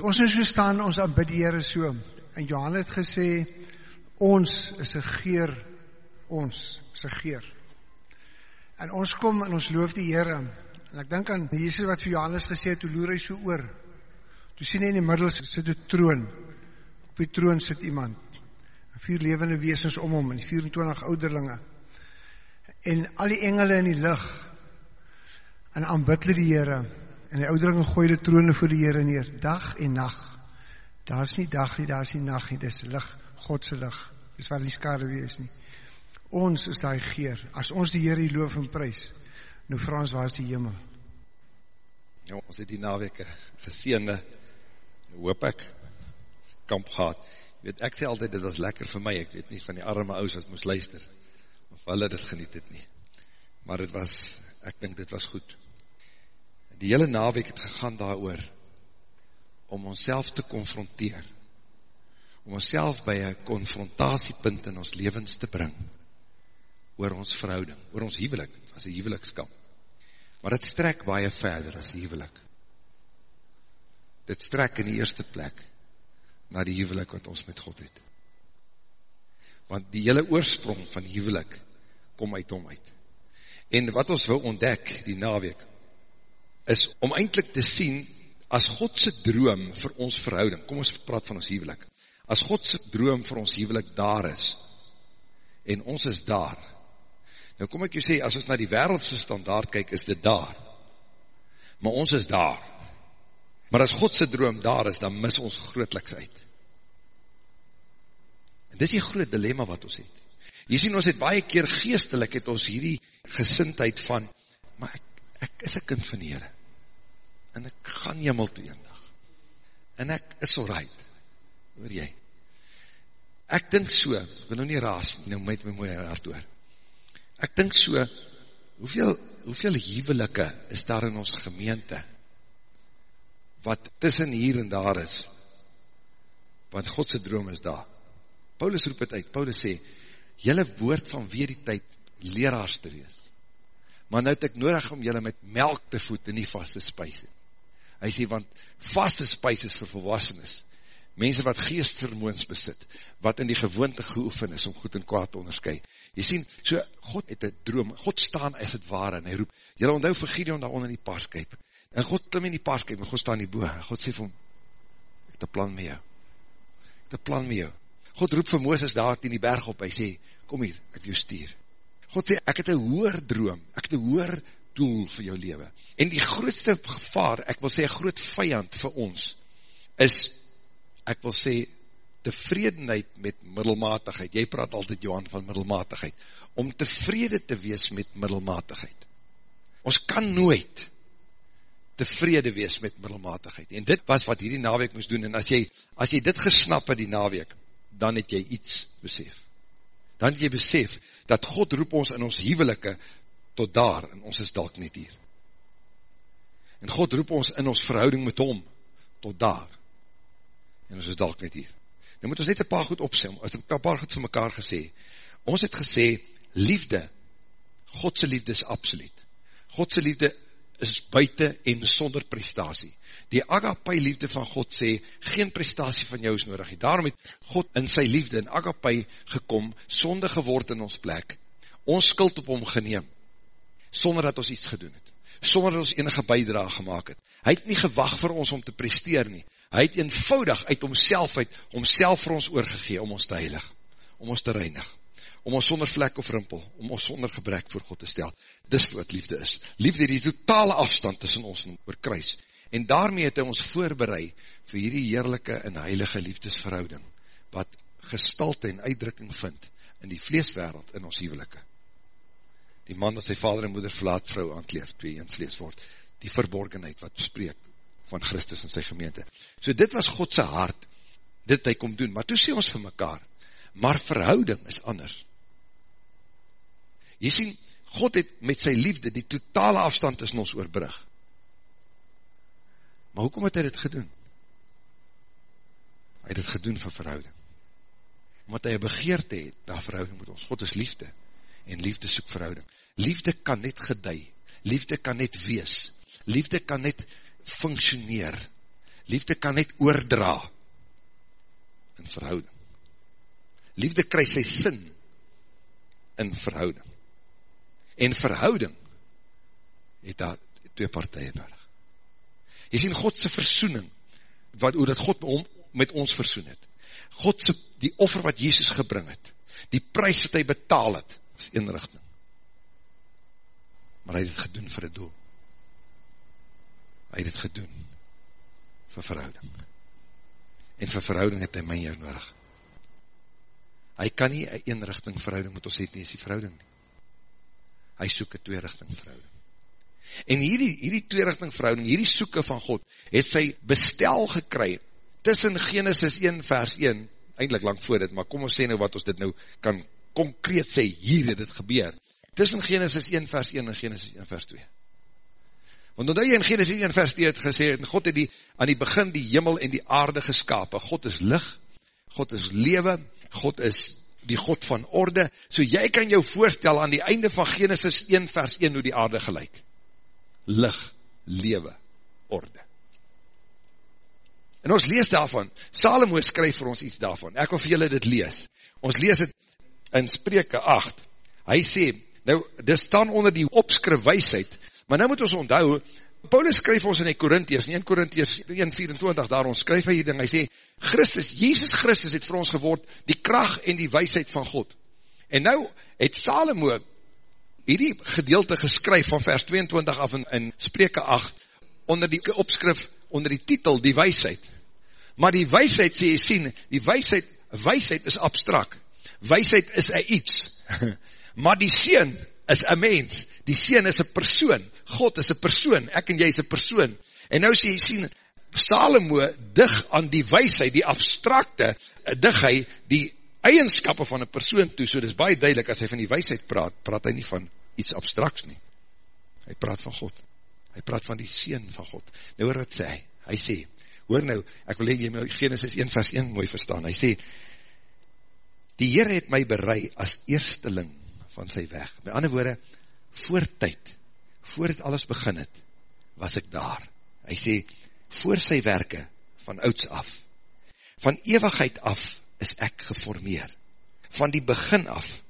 ons nou so staan, ons aanbid die Here so. En Johan het gesê ons is 'n geur, ons is 'n geur. En ons kom en ons loof die Here. En ek dink aan Jesus wat vir Johannes gesê het, toe loer hy so oor. Toe sien hy in die middel sit 'n troon. Op die troon sit iemand. Vier lewende wesens om hom en 24 ouderlinge. En al die engele in die lug en aanbid hulle die Here. En die ouderlinge gooi hulle trone voor die Here neer, dag en nag. Daar's nie dag nie, daar's nie nag nie, dis lig, God se lig. Dis waar die skare wees nie. Ons is daai geur. As ons die Here loof en prys, nou vra ons waar is die hemel? Ja, ons het die naweke geseende, hoop ek, kamp gehad. Jy weet, ek sê altyd, dit was lekker vir my, ek weet nie van die arme ouders wat moes luister, of hulle dit geniet het nie. Maar dit was, ek dink dit was goed. Die hele naweek het gegaan daar oor, om ons te confronteer, om ons by een confrontatiepunt in ons levens te bring, oor ons verhouding, oor ons huwelik, as een huwelikskamp. Maar het strek baie verder as huwelik. Dit strek in die eerste plek, na die huwelik wat ons met God het. Want die hele oorsprong van huwelik, kom uit om uit. En wat ons wil ontdek, die naweek, is om eindelijk te sien, as Godse droom vir ons verhouding, kom ons praat van ons huwelik, as Godse droom vir ons huwelik daar is, en ons is daar, nou kom ek jou sê, as ons na die wereldse standaard kyk, is dit daar, maar ons is daar, maar as Godse droom daar is, dan mis ons grootliks uit, en dit is die groot dilemma wat ons het, jy sien ons het baie keer geestelik, het ons hierdie gesintheid van, maar ek, ek is een kind van die Heere, en ek gaan jemel toe een dag. En ek is alright, hoor jy. Ek dink so, ek wil nou nie raas, nou met my mooie hart oor. Ek dink so, hoeveel, hoeveel huwelike is daar in ons gemeente, wat tussen hier en daar is, want Godse droom is daar. Paulus roep het uit, Paulus sê, jylle woord van weer die tyd, leraars te wees. Maar nou het ek nodig om jylle met melk te voed en nie vaste spuis het. Hy sê, want vaste spijs is vir volwassenes, mense wat geestvermoens besit, wat in die gewoonte geoefen is om goed en kwaad te onderskui. Jy sien, so, God het een droom, God staan as het ware, en hy roep, jylle onthou vir Gideon daar onder die paarskuip, en God klim in die paarskuip, en God staan die boe, God sê vir hom, ek het een plan met jou, ek het een plan met jou. God roep vir Mooses daar in die berg op, hy sê, kom hier, ek jou stuur. God sê, ek het een hoer droom, ek het een hoer doel vir jou leven. En die grootste gevaar, ek wil sê, groot vijand vir ons, is, ek wil sê, tevredenheid met middelmatigheid. Jy praat altyd, Johan, van middelmatigheid. Om tevrede te wees met middelmatigheid. Ons kan nooit tevrede wees met middelmatigheid. En dit was wat hierdie naweek moest doen. En as jy, as jy dit gesnap het die naweek, dan het jy iets besef. Dan jy besef, dat God roep ons in ons huwelike tot daar, en ons is dalk net hier. En God roep ons in ons verhouding met hom, tot daar, en ons is dalk net hier. Nou moet ons net een paar goed opsem, ons het een paar goed vir mekaar gesê, ons het gesê, liefde, Godse liefde is absoluut, Godse liefde is buiten en sonder prestatie, die agapai liefde van God sê, geen prestatie van jou is nodig, daarom het God in sy liefde in agapai gekom, sonde geword in ons plek, ons skuld op hom geneem, sonder dat ons iets gedoen het, sonder dat ons enige bijdra gemaakt het. Hy het nie gewag vir ons om te presteer nie, hy het eenvoudig uit homself uit, homself vir ons oorgegee, om ons te heilig, om ons te reinig, om ons sonder vlek of rimpel, om ons sonder gebrek voor God te stel. Dis wat liefde is. Liefde die totale afstand tussen ons en oor kruis. En daarmee het hy ons voorbereid vir hierdie heerlijke en heilige liefdesverhouding, wat gestalte en uitdrukking vind in die vleeswereld in ons huwelike die man dat sy vader en moeder verlaat vrou aankleer, twee een vlees word, die verborgenheid wat spreek van Christus en sy gemeente. So dit was Godse hart, dit hy kom doen, maar toe sê ons vir mekaar, maar verhouding is anders. Jy sien, God het met sy liefde die totale afstand tussen ons oorbrug. Maar hoekom het hy dit gedoen? Hy het dit gedoen vir verhouding. Omdat hy een begeerte het, daar verhouding met ons. God is liefde en liefde soek verhouding. Liefde kan net gedei, liefde kan net wees, liefde kan net functioneer, Liefde kan net oordra in verhouding. Liefde kry sy sin in verhouding. En verhouding het daar twee partije nodig. Jy sien Godse versoening, wat, hoe dat God met ons versoen het. Godse, die offer wat Jezus gebring het, die prijs wat hy betaal het, is inrichting. Maar hy het het gedoen vir het doel. Hy het het gedoen vir verhouding. En vir verhouding het hy my jou nodig. Hy kan nie een eenrichting verhouding met ons het nie, is die verhouding nie. Hy soek een tweerichting verhouding. En hierdie, hierdie tweerichting verhouding, hierdie soeke van God, het sy bestel gekry, tussen Genesis 1 vers 1, eindelijk lang voor dit, maar kom ons sê nou wat ons dit nou kan concreet sê, hier het dit gebeur, tussen Genesis 1 vers 1 en Genesis 1 vers 2. Want omdat jy in Genesis 1 vers 2 het gesê, en God het die, aan die begin die jimmel en die aarde geskapen, God is lig, God is lewe, God is die God van orde, so jy kan jou voorstel aan die einde van Genesis 1 vers 1 hoe die aarde gelijk. Lig, lewe, orde. En ons lees daarvan, Salomo skryf vir ons iets daarvan, ek wil vir julle dit lees. Ons lees het in Spreke 8, hy sê, nou, dit staan onder die opskrif weisheid, Maar nou moet ons onthou, Paulus skryf ons in die Korintiërs, in 1 Korintiërs 1:24 daar ons skryf hy hier ding, hy sê Christus, Jesus Christus het vir ons geword die krag en die wysheid van God. En nou het Salomo hierdie gedeelte geskryf van vers 22 af in, in Spreuke 8 onder die opskrif onder die titel die wysheid. Maar die wysheid sê jy sien, die wysheid wysheid is abstrakt. Wysheid is 'n iets. maar die seun is 'n mens. Die seun is 'n persoon. God is een persoon, ek en jy is een persoon. En nou sê jy sien, Salomo dig aan die weisheid, die abstrakte, dig hy die eigenskappe van een persoon toe, so dit baie duidelik, as hy van die weisheid praat, praat hy nie van iets abstraks nie. Hy praat van God. Hy praat van die Seen van God. Nou hoor wat sê hy? Hy sê, hoor nou, ek wil jy my Genesis 1 vers 1 mooi verstaan. Hy sê, die Heer het my berei as eersteling van sy weg. By ander woorde, voortijd, voor het alles begin het, was ek daar. Hy sê, voor sy werke, van ouds af, van eeuwigheid af, is ek geformeer, van die begin af,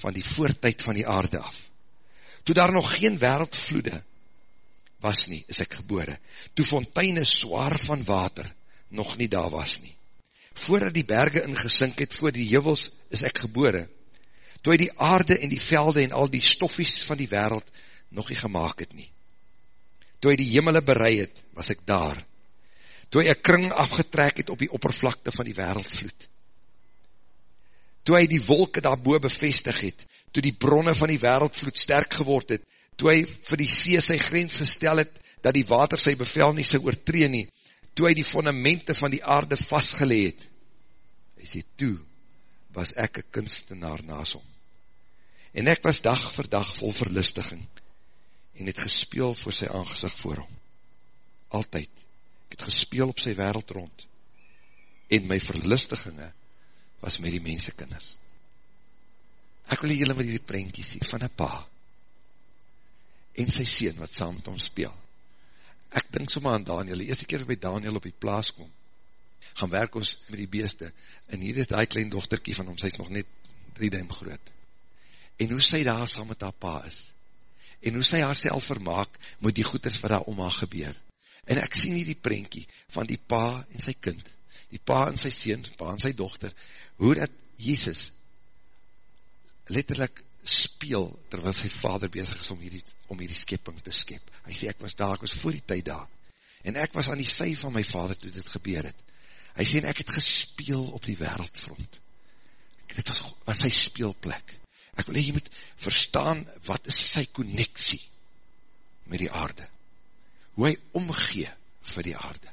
van die voortijd van die aarde af. Toe daar nog geen wereldvloede was nie, is ek gebore. Toe fonteine zwaar van water nog nie daar was nie. Voordat die berge ingesink het, voor die jywels, is ek gebore. Toe hy die aarde en die velde en al die stoffies van die wereld nog nie gemaakt het nie. Toe hy die jimmele bereid het, was ek daar. Toe hy een kring afgetrek het op die oppervlakte van die wereldvloed. Toe hy die wolke daarboe bevestig het, toe die bronne van die wereldvloed sterk geword het, toe hy vir die see sy grens gestel het, dat die water sy bevel nie sy oortree nie, toe hy die fundamente van die aarde vastgeleid het, hy sê, toe was ek een kunstenaar naas hom. En ek was dag vir dag vol verlustiging, en het gespeel voor sy aangezicht voor hom. Altyd. Ek het gespeel op sy wereld rond. En my verlustigingen was met die mensekinders. Ek wil julle met die prentjie sien van een pa en sy sien wat saam met hom speel. Ek dink soma aan Daniel, die eerste keer by Daniel op die plaas kom, gaan werk ons met die beeste, en hier is die klein dochterkie van hom, sy is nog net drie duim groot. En hoe sy daar saam met haar pa is, en hoe sy haar self vermaak met die goeders wat daar om haar gebeur. En ek sien hier die prentjie van die pa en sy kind, die pa en sy seun, pa en sy dochter, hoe dat Jesus letterlijk speel, terwyl sy vader bezig is om hierdie, om hierdie skepping te skep. Hy sê, ek was daar, ek was voor die tyd daar, en ek was aan die sy van my vader toe dit gebeur het. Hy sê, ek het gespeel op die wereldfront. Dit was, was sy speelplek. Ek wil jy moet verstaan, wat is sy connectie met die aarde? Hoe hy omgee vir die aarde.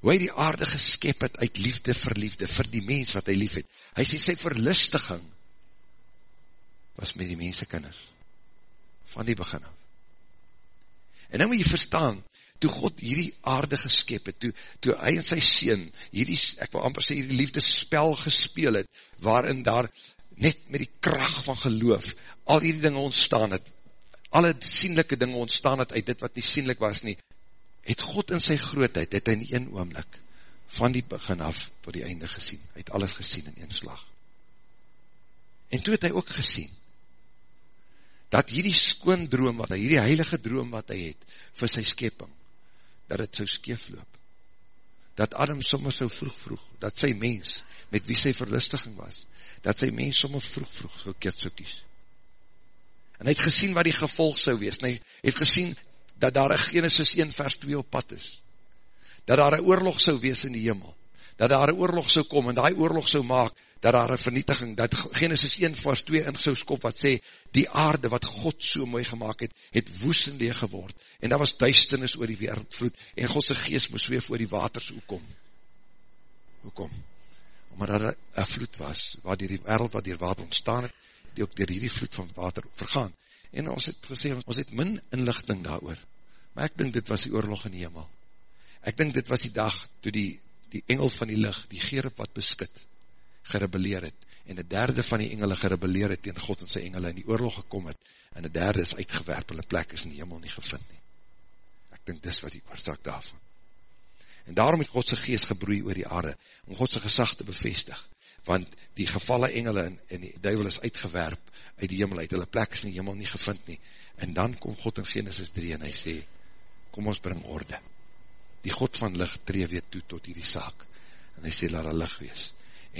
Hoe hy die aarde geskep het uit liefde vir liefde, vir die mens wat hy lief het. Hy sê sy verlustiging was met die mense kinders. Van die begin af. En nou moet jy verstaan, toe God hierdie aarde geskep het, toe, toe hy en sy sien, hierdie, ek wil amper sê, hierdie liefdespel gespeel het, waarin daar net met die kracht van geloof, al die dinge ontstaan het, alle sienlijke dinge ontstaan het uit dit wat nie sienlijk was nie, het God in sy grootheid, het hy in een oomlik, van die begin af, voor die einde gesien, hy het alles gesien in een slag. En toe het hy ook gesien, dat hierdie skoon droom, wat hy, hierdie heilige droom wat hy het, vir sy skeping, dat het so skeef loop. Dat Adam sommer so vroeg vroeg, dat sy mens, met wie sy verlustiging was, dat sy mens sommer vroeg vroeg verkeerd so kies. En hy het gesien wat die gevolg sou wees, en hy het gesien dat daar een Genesis 1 vers 2 op pad is, dat daar een oorlog sou wees in die hemel, dat daar een oorlog sou kom, en die oorlog sou maak, dat daar een vernietiging, dat Genesis 1 vers 2 in sou skop, wat sê, die aarde wat God so mooi gemaakt het, het woes en leeg geword, en daar was duisternis oor die wereldvloed, en Godse geest moes weef oor die waters, hoekom? Hoekom? Omdat daar een vloed was, waar die wereld wat die water ontstaan het, die ook dier hierdie vloed van water vergaan. En ons het gesê, ons het min inlichting daar oor, maar ek dink dit was die oorlog in die hemel. Ek dink dit was die dag, toe die, die engel van die licht, die gerip wat beskit, gerebeleer het, en die derde van die engele gerebeleer het tegen God en sy engele in die oorlog gekom het, en die derde is uitgewerp, en die plek is in die hemel nie gevind nie. Ek dink dis wat die oorzaak daarvan. En daarom het Godse geest gebroei oor die aarde, om Godse gezag te bevestig, want die gevalle engele en, en die duivel is uitgewerp uit die hemel uit, hulle plek is in die hemel nie gevind nie, en dan kom God in Genesis 3 en hy sê, kom ons bring orde. Die God van licht tree weer toe tot hierdie saak, en hy sê, laat hy licht wees,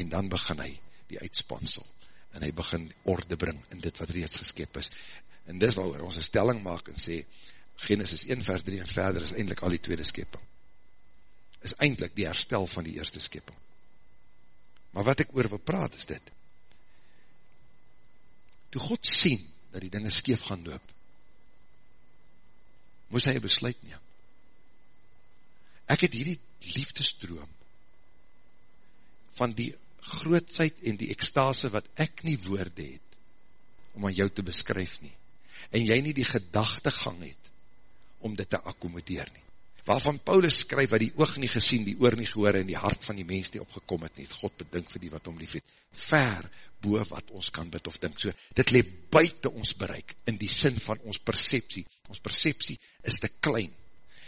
en dan begin hy die uitspansel, en hy begin orde bring in dit wat reeds geskep is, en dis waar ons een stelling maak en sê, Genesis 1 vers 3 en verder is eindelijk al die tweede skepping, is eindelijk die herstel van die eerste skepping. Maar wat ek oor wil praat is dit, toe God sien, dat die dinge skeef gaan loop, moes hy een besluit neem. Ek het hierdie liefdesdroom, van die grootsheid en die ekstase wat ek nie woorde het, om aan jou te beskryf nie, en jy nie die gedachtegang het, om dit te akkomodeer nie. Waarvan Paulus skryf, wat die oog nie gesien, die oor nie gehoor, en die hart van die mens nie opgekom het nie, het God bedink vir die wat om lief het, ver boe wat ons kan bid of dink, so, dit leef buiten ons bereik, in die sin van ons perceptie, ons perceptie is te klein,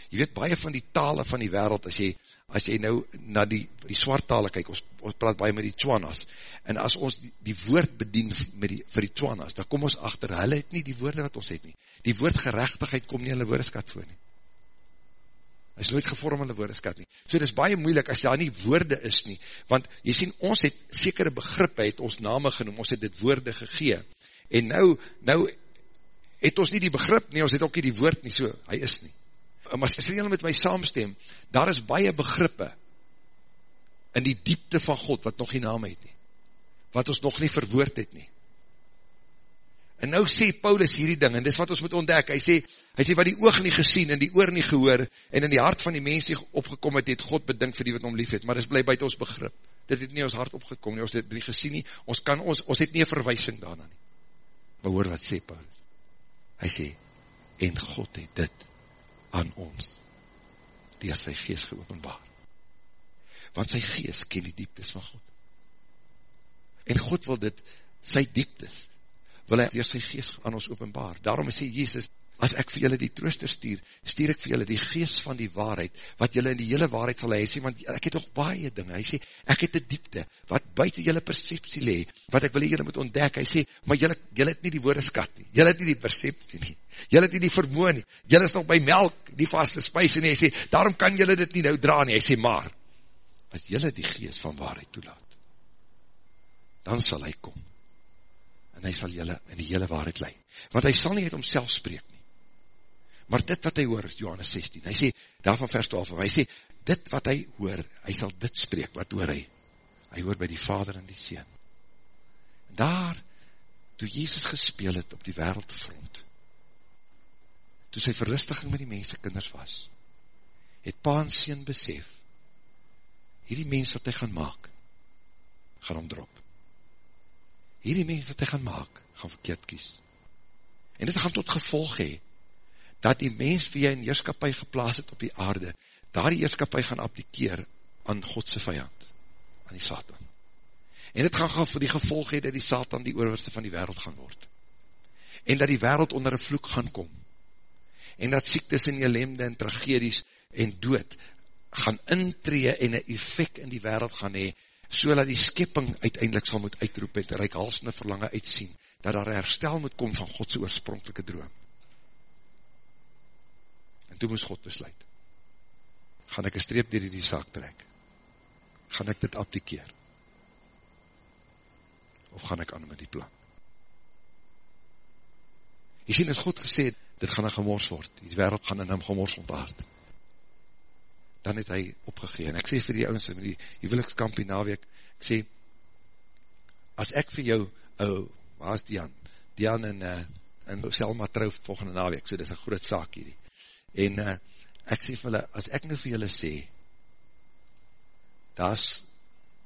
jy weet, baie van die tale van die wereld, as jy, as jy nou na die, die swart tale kyk, ons, ons praat baie met die Tswanas, en as ons die, die woord bedien met die, vir die Tswanas, dan kom ons achter, hulle het nie die woorde wat ons het nie. Die woord gerechtigheid kom nie in hulle woordeskat voor nie. Hy is nooit gevorm in hulle woordeskat nie. So dit is baie moeilik as daar nie woorde is nie, want jy sien, ons het sekere begrippe, het ons name genoem, ons het dit woorde gegee, en nou, nou het ons nie die begrip nie, ons het ook nie die woord nie, so, hy is nie maar as jy met my saamstem, daar is baie begrippe in die diepte van God, wat nog nie naam het nie, wat ons nog nie verwoord het nie. En nou sê Paulus hierdie ding, en dis wat ons moet ontdek, hy sê, hy sê wat die oog nie gesien, en die oor nie gehoor, en in die hart van die mens die opgekom het, het God bedink vir die wat om lief het, maar dis bly buiten ons begrip, dit het nie ons hart opgekom nie, ons het nie gesien nie, ons kan, ons, ons het nie een verwijsing daarna nie. Maar hoor wat sê Paulus, hy sê, en God het dit aan ons, dier sy geest geopenbaar. Want sy geest ken die dieptes van God. En God wil dit, sy dieptes, wil hy dier sy geest aan ons openbaar. Daarom sê Jezus, as ek vir julle die trooster stuur, stuur ek vir julle die geest van die waarheid, wat julle in die hele waarheid sal hy sê, want ek het toch baie dinge, hy sê, ek het die diepte, wat buiten julle perceptie le, wat ek wil julle moet ontdek, hy sê, maar julle, julle het nie die woordeskat nie, julle het nie die perceptie nie, julle het nie die vermoe nie, julle is nog by melk, die vaste spuise nie, hy sê, daarom kan julle dit nie nou dra nie, hy sê, maar, as julle die geest van waarheid toelaat, dan sal hy kom, en hy sal julle in die hele waarheid lei, want hy sal nie uit homself spreek Maar dit wat hy hoor is Johannes 16. Hy sê, daarvan vers 12, hy sê, dit wat hy hoor, hy sal dit spreek, wat hoor hy? Hy hoor by die vader en die sien. En daar, toe Jezus gespeel het op die wereldfront, toe sy verlustiging met die mense kinders was, het pa en sien besef, hierdie mens wat hy gaan maak, gaan omdrop. Hierdie mens wat hy gaan maak, gaan verkeerd kies. En dit gaan tot gevolg hee, dat die mens wie jy in heerskapie geplaas het op die aarde, daar die heerskapie gaan applikeer aan Godse vijand, aan die Satan. En dit gaan gaan vir die gevolg hee dat die Satan die oorwiste van die wereld gaan word. En dat die wereld onder een vloek gaan kom. En dat siektes en ellende en tragedies en dood gaan intree en een effect in die wereld gaan hee, so dat die skepping uiteindelik sal moet uitroep en reik halsende verlange uitsien, dat daar herstel moet kom van Godse oorspronkelike droom. En toe moes God besluit, gaan ek een streep dier die saak trek, gaan ek dit abdikeer, of gaan ek aan met die plan. Jy sien, as God gesê, dit gaan een gemors word, die wereld gaan in hem gemors ontaard, dan het hy opgegeen. En ek sê vir die ouwens, met die huwelikskampie naweek, ek sê, as ek vir jou, ou, waar is Dian? Dian en, uh, en Selma trouw volgende naweek, so dit is een groot saak hierdie. En uh, ek sê vir hulle, as ek nou vir julle sê, daar is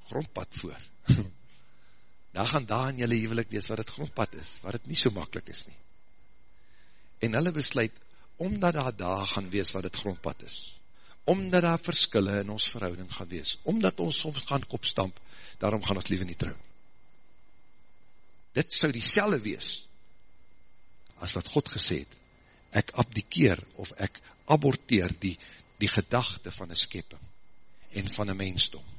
grondpad voor. daar gaan daar in julle huwelik wees wat het grondpad is, wat het nie so makkelijk is nie. En hulle besluit, omdat daar daar gaan wees wat het grondpad is, omdat daar verskille in ons verhouding gaan wees, omdat ons soms gaan kopstamp, daarom gaan ons liever nie trouw. Dit sou die selle wees, as wat God gesê het, ek abdikeer of ek aborteer die, die gedachte van een skepping en van een mensdom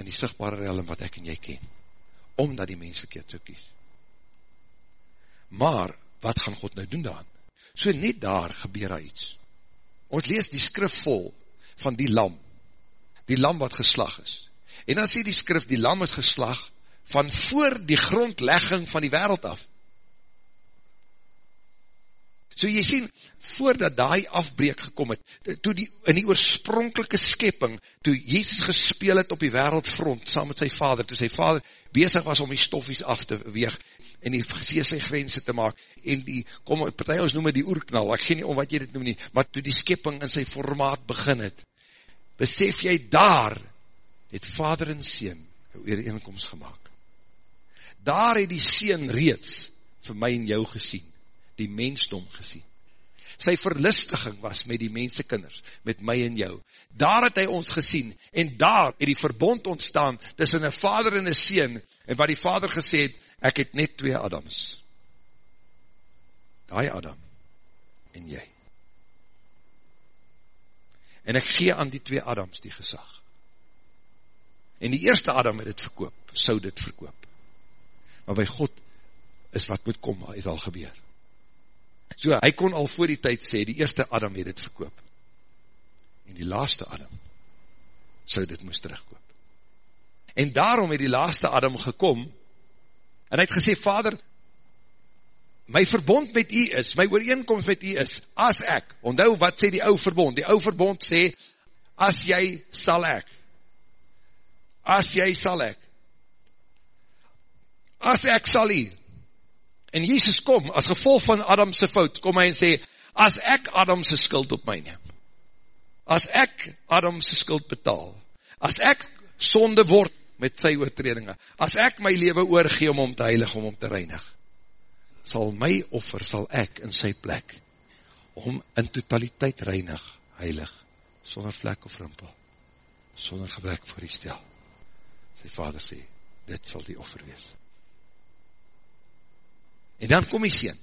in die sigtbare realm wat ek en jy ken, omdat die mens verkeerd so kies. Maar, wat gaan God nou doen daan? So net daar gebeur daar iets. Ons lees die skrif vol van die lam, die lam wat geslag is. En dan sê die skrif, die lam is geslag van voor die grondlegging van die wereld af. So jy sien, voordat die afbreek gekom het, toe die, in die oorspronkelike skepping, toe Jezus gespeel het op die wereldfront, saam met sy vader, toe sy vader bezig was om die stoffies af te weeg, en die gesee sy grense te maak, en die, kom, partij ons noem het die oerknal, ek gee nie om wat jy dit noem nie, maar toe die skepping in sy formaat begin het, besef jy daar, het vader en sien, een ooreenkomst gemaakt. Daar het die sien reeds, vir my en jou gesien, die mensdom gesien. Sy verlistiging was met die mensekinders, met my en jou. Daar het hy ons gesien, en daar het die verbond ontstaan, tussen een vader en een sien, en wat die vader gesê het, ek het net twee Adams. Daai Adam, en jy. En ek gee aan die twee Adams die gesag. En die eerste Adam het het verkoop, sou dit verkoop. Maar by God is wat moet kom, het al gebeur. So, hy kon al voor die tyd sê, die eerste Adam het het verkoop. En die laaste Adam, sou dit moest terugkoop. En daarom het die laaste Adam gekom, en hy het gesê, Vader, my verbond met u is, my ooreenkomst met u is, as ek, onthou wat sê die ou verbond, die ou verbond sê, as jy sal ek, as jy sal ek, as ek sal u, En Jesus kom, as gevolg van Adamse fout, kom hy en sê, as ek Adamse skuld op my neem, as ek Adamse skuld betaal, as ek sonde word met sy oortredinge, as ek my leven oorgee om om te heilig, om om te reinig, sal my offer, sal ek in sy plek, om in totaliteit reinig, heilig, sonder vlek of rimpel, sonder gebrek voor die stel. Sy vader sê, dit sal die offer wees. En dan kom die sien.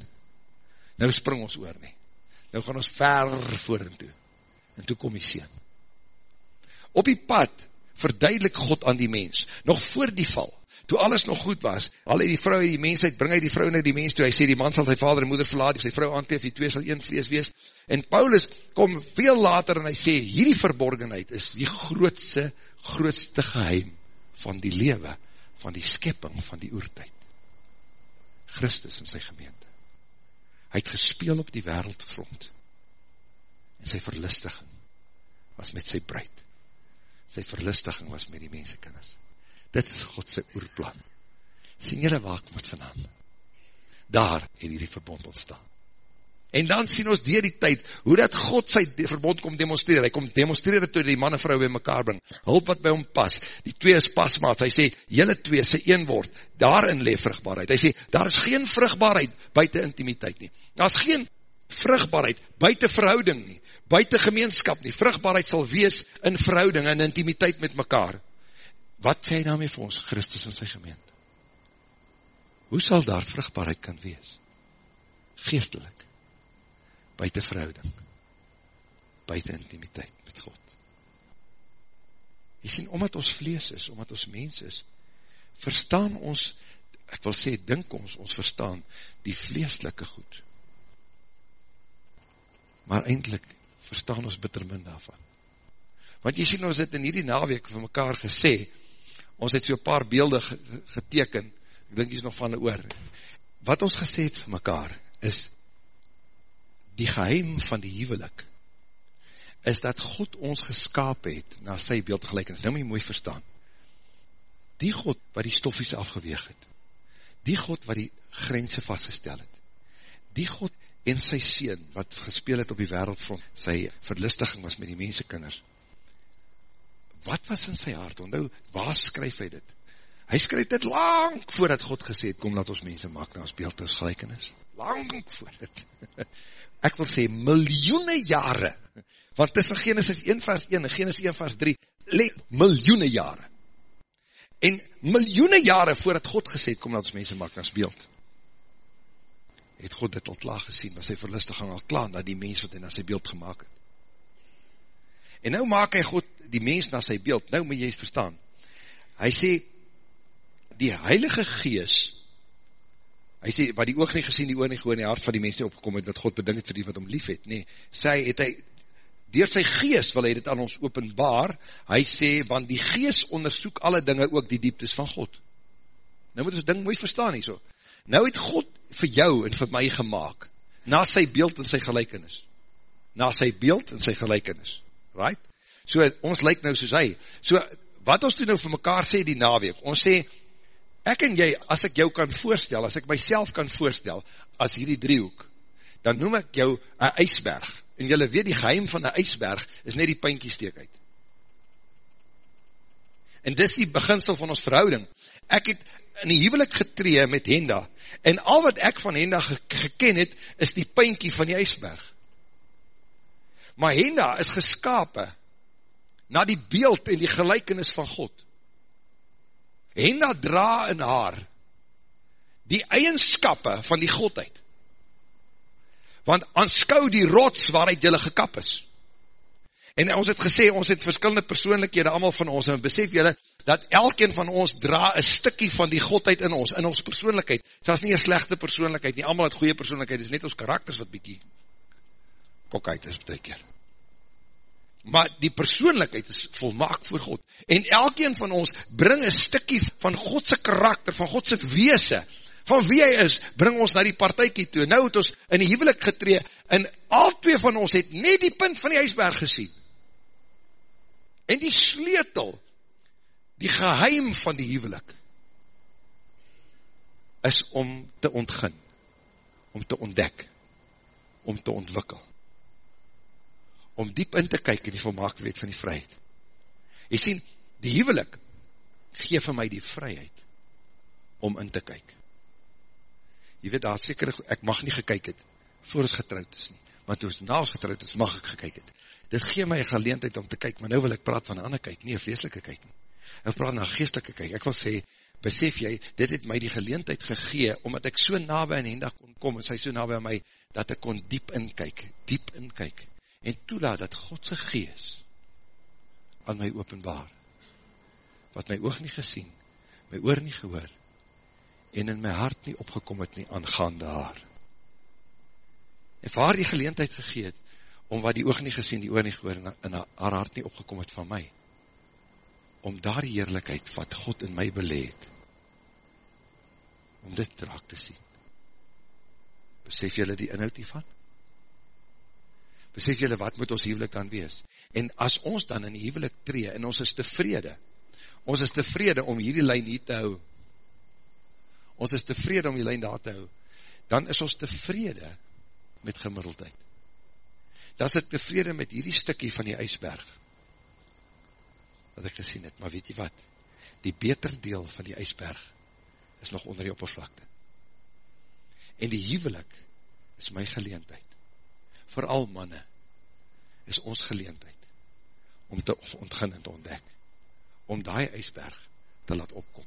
Nou spring ons oor nie. Nou gaan ons ver voor en toe. En toe kom die sien. Op die pad verduidelik God aan die mens, nog voor die val, toe alles nog goed was, al het die vrou die mens uit, bring hy die vrou na die mens toe, hy sê die man sal sy vader en moeder verlaat, sy vrou aanteef, die twee sal een vlees wees, en Paulus kom veel later en hy sê, hierdie verborgenheid is die grootste, grootste geheim van die lewe, van die skepping, van die oertijd. Christus in sy gemeente. Hy het gespeel op die wereldfront en sy verlistiging was met sy bruid. Sy verlistiging was met die mensekinders. Dit is God sy oerplan. Sien jylle waar ek moet vanaan? Daar het hier die verbond ontstaan. En dan sien ons dier die tyd, hoe dat God sy verbond kom demonstreer. Hy kom demonstreer het toe die man en vrou by mekaar bring. Hulp wat by hom pas. Die twee is pasmaats. Hy sê, jylle twee sy een word. Daarin leef vrugbaarheid. Hy sê, daar is geen vrugbaarheid buiten intimiteit nie. Daar is geen vrugbaarheid buiten verhouding nie. Buiten gemeenskap nie. Vrugbaarheid sal wees in verhouding en intimiteit met mekaar. Wat sê hy daarmee vir ons, Christus en sy gemeente? Hoe sal daar vrugbaarheid kan wees? Geestelik buiten verhouding. buiten intimiteit met God. Jy sien, omdat ons vlees is, omdat ons mens is, verstaan ons, ek wil sê, dink ons, ons verstaan die vleeslike goed. Maar eindelijk verstaan ons bitter min daarvan. Want jy sien, ons het in hierdie naweek van mekaar gesê, ons het so paar beelde geteken, ek dink jy is nog van die oor. Wat ons gesê het van mekaar, is die geheim van die huwelik, is dat God ons geskaap het na sy beeldgelijkenis. Nou moet jy mooi verstaan. Die God wat die stoffies afgeweeg het, die God wat die grense vastgestel het, die God en sy sien wat gespeel het op die wereldfront, sy verlistiging was met die mensekinders, wat was in sy hart? Ondou, waar skryf hy dit? Hy skryf dit lang voordat God gesê het, kom laat ons mense maak na ons beeldgelijkenis. Lang voor dit. Ek wil sê, miljoene jare Want tussen Genesis 1 vers 1 en Genesis 1 vers 3, leek miljoene jare. En miljoene jare voordat God gesê het, kom dat ons mense maak as beeld. Het God dit al klaar gesien, was sy verlustiging al klaar, dat die mens wat hy na sy beeld gemaakt het. En nou maak hy God die mens na sy beeld, nou moet jy het verstaan. Hy sê, die heilige gees, hy sê, wat die oog nie gesien, die oor nie gehoor, die hart van die mens nie opgekom het, wat God beding het vir die wat om lief het, nee, sê, het hy Door sy geest wil hy dit aan ons openbaar, hy sê, want die geest onderzoek alle dinge ook die dieptes van God. Nou moet ons ding mooi verstaan nie so. Nou het God vir jou en vir my gemaakt, na sy beeld en sy gelijkenis. Na sy beeld en sy gelijkenis. Right? So, ons lyk nou soos hy. So, wat ons toe nou vir mekaar sê die naweek, ons sê, ek en jy, as ek jou kan voorstel, as ek myself kan voorstel, as hierdie driehoek, dan noem ek jou een ijsberg, en jylle weet die geheim van die ijsberg, is net die pijnkie steek uit. En dis die beginsel van ons verhouding. Ek het in die huwelik getree met Henda, en al wat ek van Henda geken het, is die pijnkie van die ijsberg. Maar Henda is geskapen, na die beeld en die gelijkenis van God. Henda dra in haar, die eigenskappe van die Godheid want aanskou die rots waaruit jylle gekap is. En ons het gesê, ons het verskillende persoonlikhede, allemaal van ons, en besef jylle, dat elkeen van ons dra een stikkie van die godheid in ons, in ons persoonlikheid. So is nie een slechte persoonlikheid, nie allemaal het goeie persoonlikheid, is net ons karakters wat bykie kokheid is, betek keer. Maar die persoonlikheid is volmaakt voor God. En elkeen van ons bring een stikkie van Godse karakter, van Godse weese, van wie hy is, bring ons na die partijkie toe. Nou het ons in die huwelik getree, en al twee van ons het net die punt van die huisberg gesien. En die sleutel, die geheim van die huwelik, is om te ontgin, om te ontdek, om te ontwikkel, om diep in te kyk in die volmaakte wet van die vryheid. Jy sien, die huwelik geef vir my die vryheid om in te kyk jy weet, daar seker, ek mag nie gekyk het, voor ons getrouwd is nie, want toe ons na ons getrouwd is, mag ek gekyk het. Dit gee my een geleentheid om te kyk, maar nou wil ek praat van een ander kyk, nie een vleeslike kyk nie. Ek praat na geestelike kyk, ek wil sê, besef jy, dit het my die geleentheid gegee, omdat ek so nabij in hendag kon kom, en sy so nabij aan my, dat ek kon diep inkyk, diep inkyk, en toelaat dat Godse gees aan my openbaar, wat my oog nie gesien, my oor nie gehoor, en in my hart nie opgekom het nie aangaande haar. En vir haar die geleentheid gegeet, om wat die oog nie gesien, die oor nie gehoor, en haar hart nie opgekom het van my, om daar die heerlijkheid wat God in my beleed, om dit raak te sien. Besef jylle die inhoud hiervan? Besef jylle wat moet ons hevelik dan wees? En as ons dan in die hevelik tree, en ons is tevrede, ons is tevrede om hierdie lijn hier te hou, ons is tevrede om die lijn daar te hou, dan is ons tevrede met gemiddeldheid. Dan is het tevrede met hierdie stikkie van die ijsberg, wat ek gesien het, maar weet jy wat, die beter deel van die ijsberg is nog onder die oppervlakte. En die huwelik is my geleentheid, vooral manne, is ons geleentheid, om te ontgin en te ontdek, om die ijsberg te laat opkom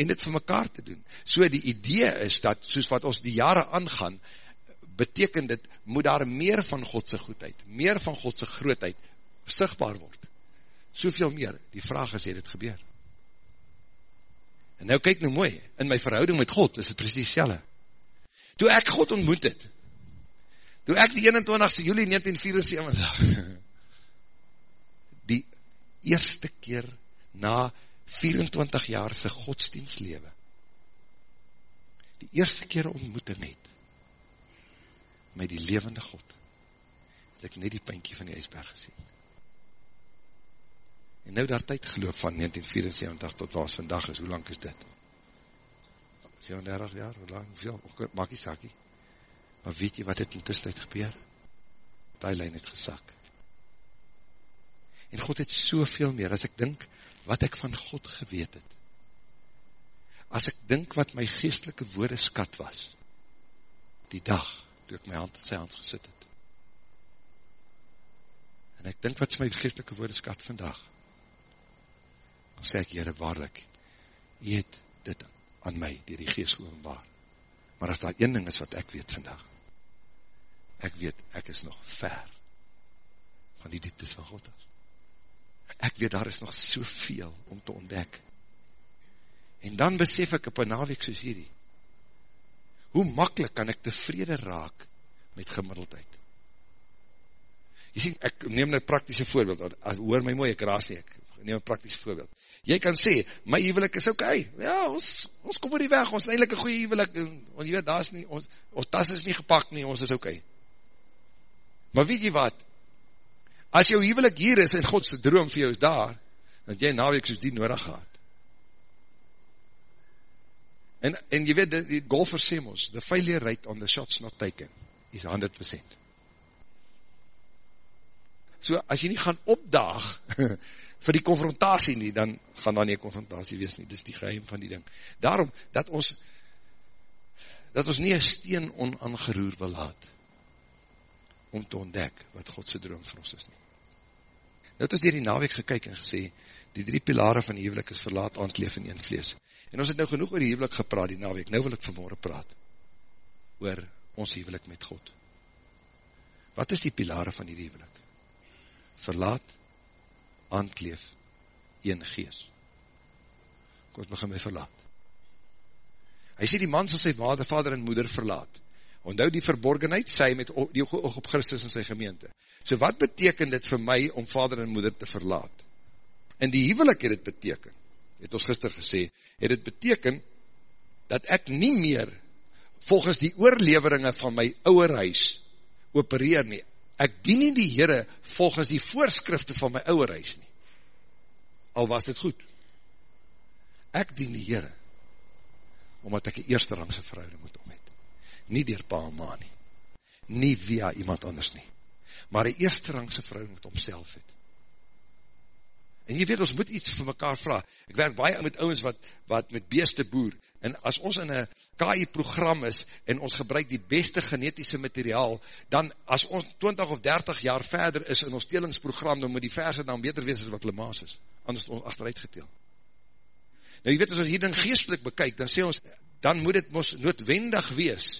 en dit vir mekaar te doen. So die idee is dat, soos wat ons die jare aangaan, beteken dit, moet daar meer van Godse goedheid, meer van Godse grootheid, sigtbaar word. Soveel meer, die vraag is, het het gebeur? En nou kyk nou mooi, in my verhouding met God, is het precies selle. Toe ek God ontmoet het, toe ek die 21ste juli 1974, die eerste keer na 24 jaar sy godsdienstlewe, die eerste keer ontmoeting het, met die levende God, het ek net die pinkie van die ijsberg gesien. En nou daar tyd geloop van 1974 tot waar vandag is, hoe lang is dit? 37 jaar, hoe lang, hoeveel, maak die saakie. Maar weet jy wat het in tussentijd gebeur? Die lijn het gesak. En God het soveel meer, as ek dink wat ek van God geweet het, as ek dink wat my geestelike woorde skat was, die dag, toe ek my hand in sy hand gesit het, en ek dink wat is my geestelike woorde skat vandag, dan sê ek, Heere, waarlik, jy het dit aan my, die die geest openbaar, maar as daar een ding is wat ek weet vandag, ek weet, ek is nog ver, van die dieptes van God af, ek weet daar is nog soveel om te ontdek. En dan besef ek op een naweek soos hierdie, hoe makkelijk kan ek tevrede raak met gemiddeldheid. Jy sien, ek neem nou praktische voorbeeld, hoor my mooi, ek raas nie, ek neem een praktische voorbeeld. Jy kan sê, my huwelik is okay. ja, ons, ons kom oor die weg, ons is eindelijk een goeie huwelik, want jy weet, daar is nie, ons, ons tas is nie gepakt nie, ons is. Okay. Maar weet jy wat, As jou huwelik hier is en Godse droom vir jou is daar, dat jy naweek soos die nodig gaat. En, en jy weet, die, die golfer sê ons, the failure rate on the shots not taken is 100%. So, as jy nie gaan opdaag vir die confrontatie nie, dan gaan daar nie confrontatie wees nie, dis die geheim van die ding. Daarom, dat ons, dat ons nie een steen onaangeroer wil laat, om te ontdek wat Godse droom vir ons is nie. Nou het ons dier die naweek gekyk en gesê, die drie pilare van die huwelik is verlaat, aandleef in een vlees. En ons het nou genoeg oor die huwelik gepraat die naweek, nou wil ek vanmorgen praat, oor ons huwelik met God. Wat is die pilare van die huwelik? Verlaat, aandleef, een gees. Kom ons begin by verlaat. Hy sê die man sal sy vader, vader en moeder verlaat. Onthou die verborgenheid, sy met die oog op Christus en sy gemeente. So wat beteken dit vir my om vader en moeder te verlaat? In die huwelik het dit beteken, het ons gister gesê, het dit beteken, dat ek nie meer, volgens die oorleveringe van my ouwe huis, opereer nie. Ek dien nie die Heere volgens die voorskrifte van my ouwe huis nie. Al was dit goed. Ek dien die Heere, omdat ek die eerste rangse verhouding moet om het nie dier pa en ma nie, nie via iemand anders nie, maar die eerste rangse vrou moet omself het. En jy weet, ons moet iets vir mekaar vraag. Ek werk baie met ouwens wat, wat met beeste boer, en as ons in een KI program is, en ons gebruik die beste genetische materiaal, dan as ons 20 of 30 jaar verder is in ons telingsprogram, dan moet die verse dan beter wees as wat Lemaas is, anders ons achteruit geteel. Nou jy weet, as ons hier ding geestelik bekyk, dan sê ons, dan moet het ons noodwendig wees,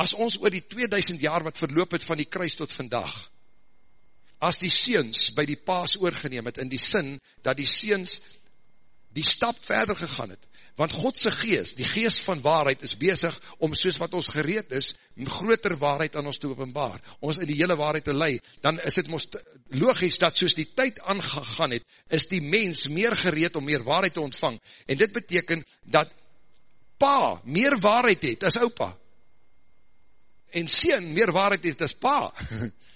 as ons oor die 2000 jaar wat verloop het van die kruis tot vandag, as die seens by die paas oorgeneem het, in die sin, dat die seens die stap verder gegaan het, want Godse geest, die geest van waarheid, is bezig om soos wat ons gereed is, groter waarheid aan ons te openbaar, ons in die hele waarheid te lei, dan is het most logisch dat soos die tyd aangegaan het, is die mens meer gereed om meer waarheid te ontvang, en dit beteken dat pa meer waarheid het as opa, en sien meer waarheid het as pa.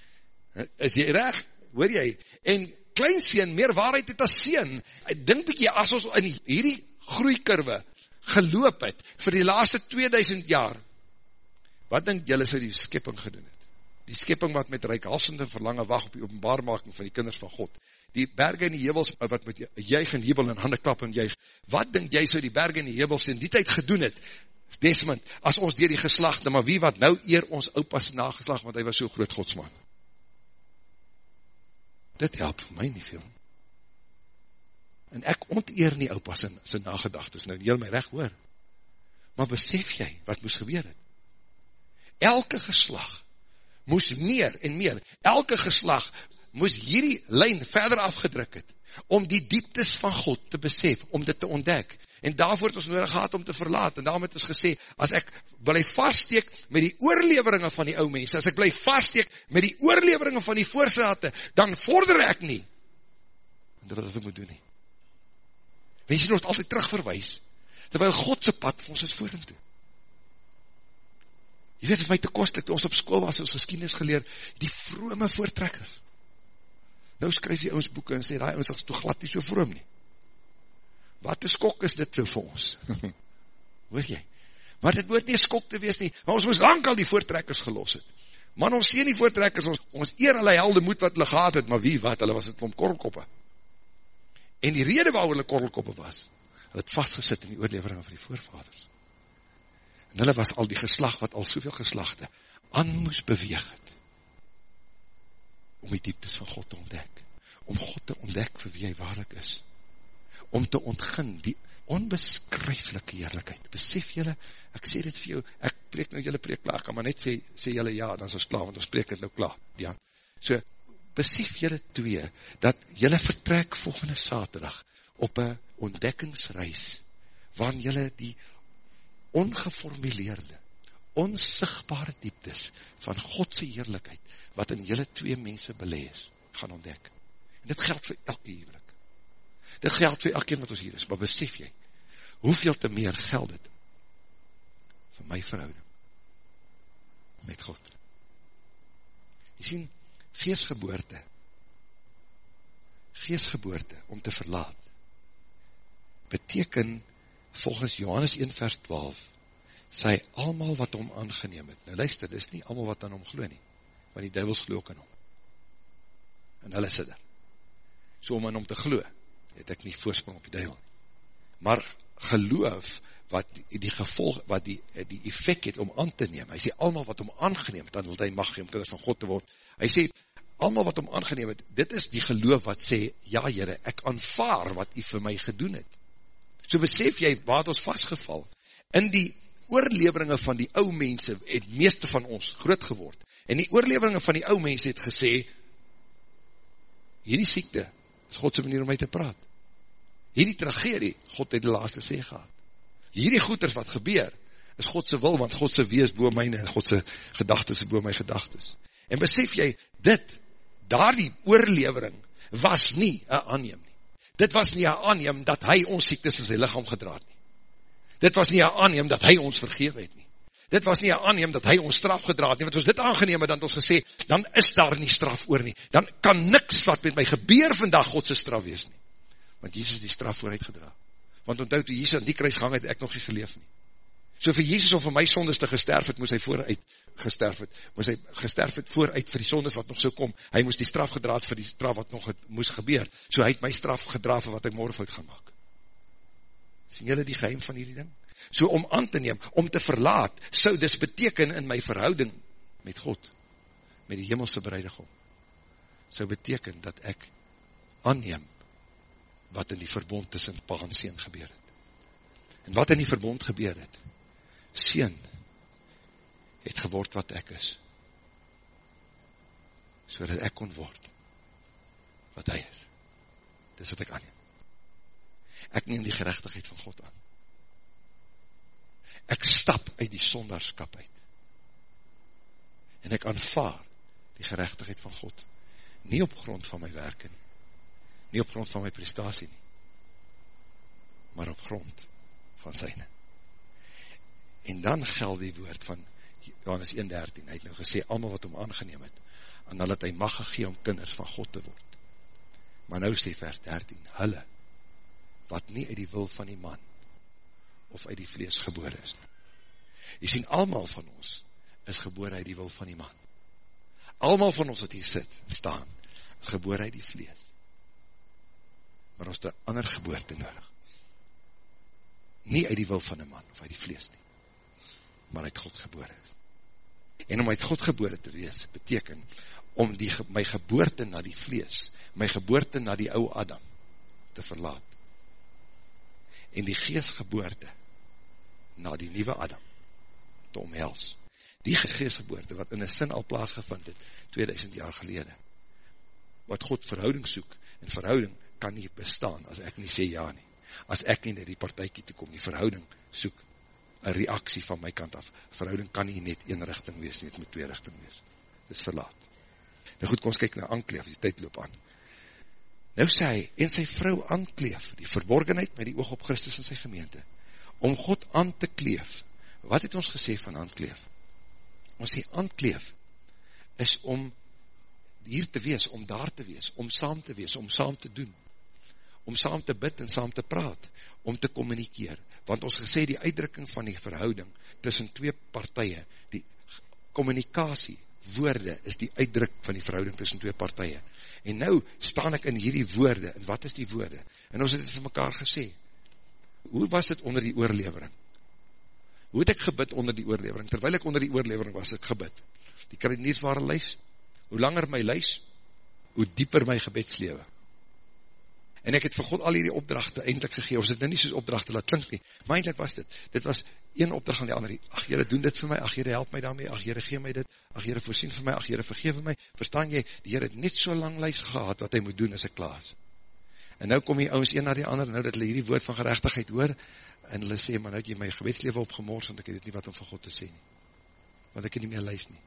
is jy recht? Hoor jy? En klein sien meer waarheid het as sien. Dink bykie, as ons in hierdie groeikurwe geloop het, vir die laaste 2000 jaar, wat denk jylle sy die skipping gedoen het? Die skipping wat met reikhalsende verlange wacht op die openbaarmaking van die kinders van God. Die berge en die hevels wat met juig en jubel en hande klap en juig. Wat denk jy so die berge en die hevels in die tijd gedoen het? Desmond, as ons dier die geslachte, maar wie wat nou eer ons oupas nageslag, want hy was so groot godsman. Dit help vir my nie veel. En ek onteer nie oupas in sy nagedachtes, nou heel my recht hoor. Maar besef jy wat moes gebeur het? elke geslag moes meer en meer, elke geslag moes hierdie lijn verder afgedruk het, om die dieptes van God te besef, om dit te ontdek, en daarvoor het ons nodig gehad om te verlaat, en daarom het ons gesê, as ek bly vaststeek met die oorleveringe van die ou mens, as ek bly vaststeek met die oorleveringe van die voorsate, dan vorder ek nie, en dit wat ek moet doen nie. Wens jy ons altyd terugverwijs, terwyl Godse pad vir ons is voorin toe. Jy weet, het my te kostlik, toe ons op school was, ons geschiedenis geleer, die vrome voortrekkers. Nou skryf die ons boeken en sê, die ons is toch glad nie so vroom nie. Wat een skok is dit vir ons? Hoor jy? Maar dit moet nie skok te wees nie, maar ons moest lang al die voortrekkers gelos het. Man, ons sê nie voortrekkers, ons, ons eer hulle helde moed wat hulle gehad het, maar wie wat, hulle was het om korrelkoppe. En die rede waar hulle korrelkoppe was, hulle het vastgesit in die oorlevering van die voorvaders. En hulle was al die geslag wat al soveel geslachte aan moes beweeg het. Om die dieptes van God te ontdek. Om God te ontdek vir wie hy waarlik is. Om te ontgin die onbeskryflike heerlijkheid. Besef jylle, ek sê dit vir jou, ek preek nou jylle preek klaar, kan maar net sê, sê jylle ja, dan is ons klaar, want ons preek het nou klaar. Ja. So, besef jylle twee, dat jylle vertrek volgende saterdag op een ontdekkingsreis, waarin jylle die ongeformuleerde, onsigbare dieptes van Godse heerlijkheid, wat in jylle twee mense belees, gaan ontdek. En dit geld vir elke huwelik. Dit geld vir elke wat ons hier is, maar besef jy, hoeveel te meer geld het vir my verhouding met God. Jy sien, geestgeboorte, geestgeboorte om te verlaat, beteken volgens Johannes 1 vers 12, sy almal wat hom aangeneem het. Nou luister, dis nie almal wat aan hom glo nie, want die duivels glo ook aan hom. En hulle sit er. So om aan hom te glo, het ek nie voorsprong op die duivel. Maar geloof, wat die, die gevolg, wat die, die effect het om aan te neem, hy sê, almal wat hom aangeneem het, dan wil hy mag gee om kinders van God te word. Hy sê, almal wat hom aangeneem het, dit is die geloof wat sê, ja jyre, ek aanvaar wat hy vir my gedoen het. So besef jy, waar het ons vastgeval? In die oorleveringe van die ou mense, het meeste van ons groot geword. En die oorleveringe van die ou mense het gesê, hierdie siekte is Godse manier om my te praat. Hierdie tragedie, God het die laaste sê gehad. Hierdie goeders wat gebeur, is Godse wil, want Godse wees boe myne, en Godse gedagtes boe my gedagtes. En besef jy, dit, daar die oorlevering, was nie een aanneem dit was nie een aanneem dat hy ons siektes in sy lichaam gedraad nie. Dit was nie een aanneem dat hy ons vergeef het nie. Dit was nie een aanneem dat hy ons straf gedraad nie, want ons dit aangeneem het, dan ons gesê, dan is daar nie straf oor nie. Dan kan niks wat met my gebeur vandag Godse straf wees nie. Want Jesus die straf vooruit gedraad. Want onthou toe Jesus aan die kruis gang het, ek nog nie geleef nie. So vir Jesus om vir my sondes te gesterf het, moes hy vooruit gesterf het, moes hy gesterf het vooruit vir die sondes wat nog so kom, hy moes die straf gedraad vir die straf wat nog het, moes gebeur, so hy het my straf gedraad vir wat ek morgen fout gaan maak. Sien jylle die geheim van hierdie ding? So om aan te neem, om te verlaat, so dis beteken in my verhouding met God, met die hemelse breidegom, so beteken dat ek aanneem wat in die verbond tussen pa en sien gebeur het. En wat in die verbond gebeur het, Seen het geword wat ek is. So dat ek kon word wat hy is. Dis wat ek aanneem. Ek neem die gerechtigheid van God aan. Ek stap uit die sondarskap uit. En ek aanvaar die gerechtigheid van God. Nie op grond van my werken nie. Nie op grond van my prestatie nie. Maar op grond van syne. En dan geld die woord van Johannes 1,13, hy het nou gesê, allemaal wat hom aangeneem het, en hulle het hy mag gegeen om kinders van God te word. Maar nou sê vers 13, hulle, wat nie uit die wil van die man, of uit die vlees gebore is. Jy sien, allemaal van ons, is gebore uit die wil van die man. Allemaal van ons wat hier sit, en staan, is gebore uit die vlees. Maar ons het een ander geboorte nodig. Nie uit die wil van die man, of uit die vlees nie maar uit God gebore is. En om uit God gebore te wees, beteken, om die, my geboorte na die vlees, my geboorte na die ou Adam, te verlaat. En die geestgeboorte, na die nieuwe Adam, te omhels. Die geestgeboorte wat in een sin al plaasgevind het, 2000 jaar gelede. Wat God verhouding soek, en verhouding kan nie bestaan, as ek nie sê ja nie. As ek nie naar die partijkie toekom, die verhouding soek, een reaksie van my kant af. Verhouding kan nie net een richting wees, nie, het moet twee richting wees. Dit is verlaat. Nou goed, kom ons kyk na Ankleef, die tyd loop aan. Nou sê hy, en sy vrou Ankleef, die verborgenheid met die oog op Christus en sy gemeente, om God aan te kleef. Wat het ons gesê van Ankleef? Ons sê, Ankleef is om hier te wees, om daar te wees, om saam te wees, om saam te doen, om saam te bid en saam te praat, om te communikeer. Want ons gesê die uitdrukking van die verhouding tussen twee partije, die communicatie, woorde is die uitdruk van die verhouding tussen twee partije. En nou staan ek in hierdie woorde, en wat is die woorde? En ons het het vir mekaar gesê, hoe was het onder die oorlevering? Hoe het ek gebid onder die oorlevering? Terwijl ek onder die oorlevering was, ek gebid. Die kredieniers waren lys, hoe langer my lys, hoe dieper my gebedslewe. En ek het vir God al hierdie opdrachte eindelijk gegeen, ons het nou nie soos opdrachte laat klink nie, maar eindelijk was dit, dit was een opdracht aan die ander, ach jyre doen dit vir my, ach jyre help my daarmee, ach jyre gee my dit, ach jyre voorsien vir my, ach jyre vergeef my, verstaan jy, die jyre het net so lang lys gehad, wat hy moet doen as ek klaar is. En nou kom die ouwens een na die ander, nou dat hulle hierdie woord van gerechtigheid hoor, en hulle sê, maar nou het jy my gewetslewe opgemors, want ek het nie wat om van God te sê nie. Want ek het nie meer lys nie.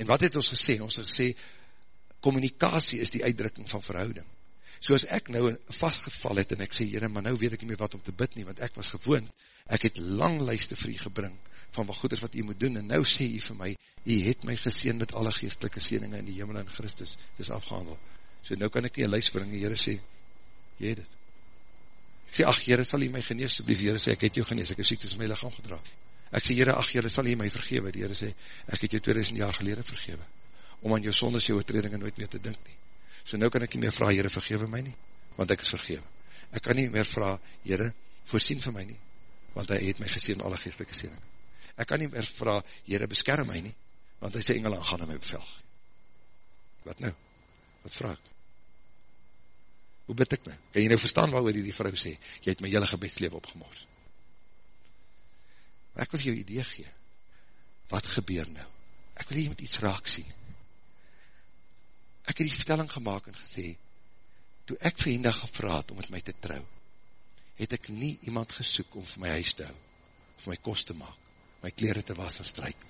En wat het ons gesê? Ons het gesê, communicatie is die uitdrukking van verhouding. So as ek nou vastgeval het, en ek sê, jyre, maar nou weet ek nie meer wat om te bid nie, want ek was gewoond, ek het lang lijste vir jy gebring, van wat goed is wat jy moet doen, en nou sê jy vir my, jy het my geseen met alle geestelike seeninge in die hemel en Christus, dis afgehandel. So nou kan ek nie een lijst bring, en jyre sê, jy het het. Ek sê, ach jyre, sal jy my genees, soblief, jyre sê, ek het jou genees, ek is siektes my lichaam gedra. Ek sê, Heere, ach, Heere, sal jy my vergewe? Die Heere sê, ek het jou 2000 jaar gelede vergewe, om aan jou sondes, jou oortredinge nooit meer te dink nie. So nou kan ek nie meer vraag, Heere, vergewe my nie, want ek is vergewe. Ek kan nie meer vraag, Heere, voorsien vir my nie, want hy het my geseen alle geestelike siening. Ek kan nie meer vraag, Heere, beskerm my nie, want hy sê, engel aangaan in my bevel. Wat nou? Wat vraag ek? Hoe bid ek nou? Kan jy nou verstaan waar die, die vrou sê, jy het my hele gebedslewe opgemors? Maar ek wil jou idee gee. Wat gebeur nou? Ek wil jy met iets raak sien. Ek het die verstelling gemaakt en gesê, toe ek vir hendag gevraad om met my te trou, het ek nie iemand gesoek om vir my huis te hou, of my kost te maak, my kleren te was en stryk.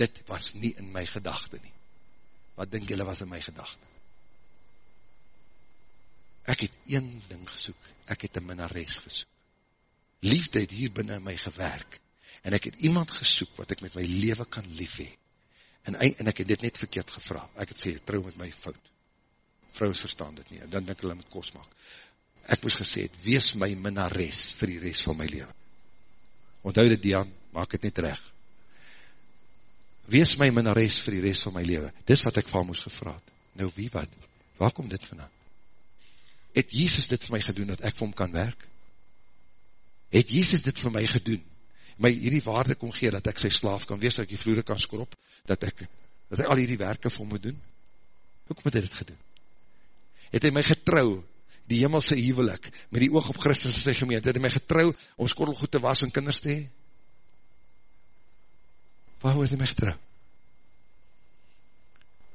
Dit was nie in my gedachte nie. Wat denk jylle was in my gedachte? Ek het een ding gesoek, ek het een minnares gesoek liefde het hier binnen my gewerk, en ek het iemand gesoek wat ek met my leven kan lief hee, en, en ek het dit net verkeerd gevra, ek het sê, trouw met my fout, vrouwens verstaan dit nie, en dan denk hulle met kost maak, ek moes gesê het, wees my minnares vir die rest van my leven, onthoud dit Dian, maak het net recht, wees my minnares vir die rest van my leven, dis wat ek van moes gevraad, nou wie wat, waar kom dit vandaan, het Jesus dit vir my gedoen, dat ek vir hom kan werk, het Jesus dit vir my gedoen, my hierdie waarde kon gee, dat ek sy slaaf kan wees, dat ek die vloere kan skrop, dat ek, dat ek al hierdie werke vir my doen, hoe kom het hy dit gedoen? Het hy my getrou, die hemelse hevelik, met die oog op Christus en sy gemeente, het hy my getrou, om skorrelgoed te was en kinders te hee? Waarom het hy my getrou?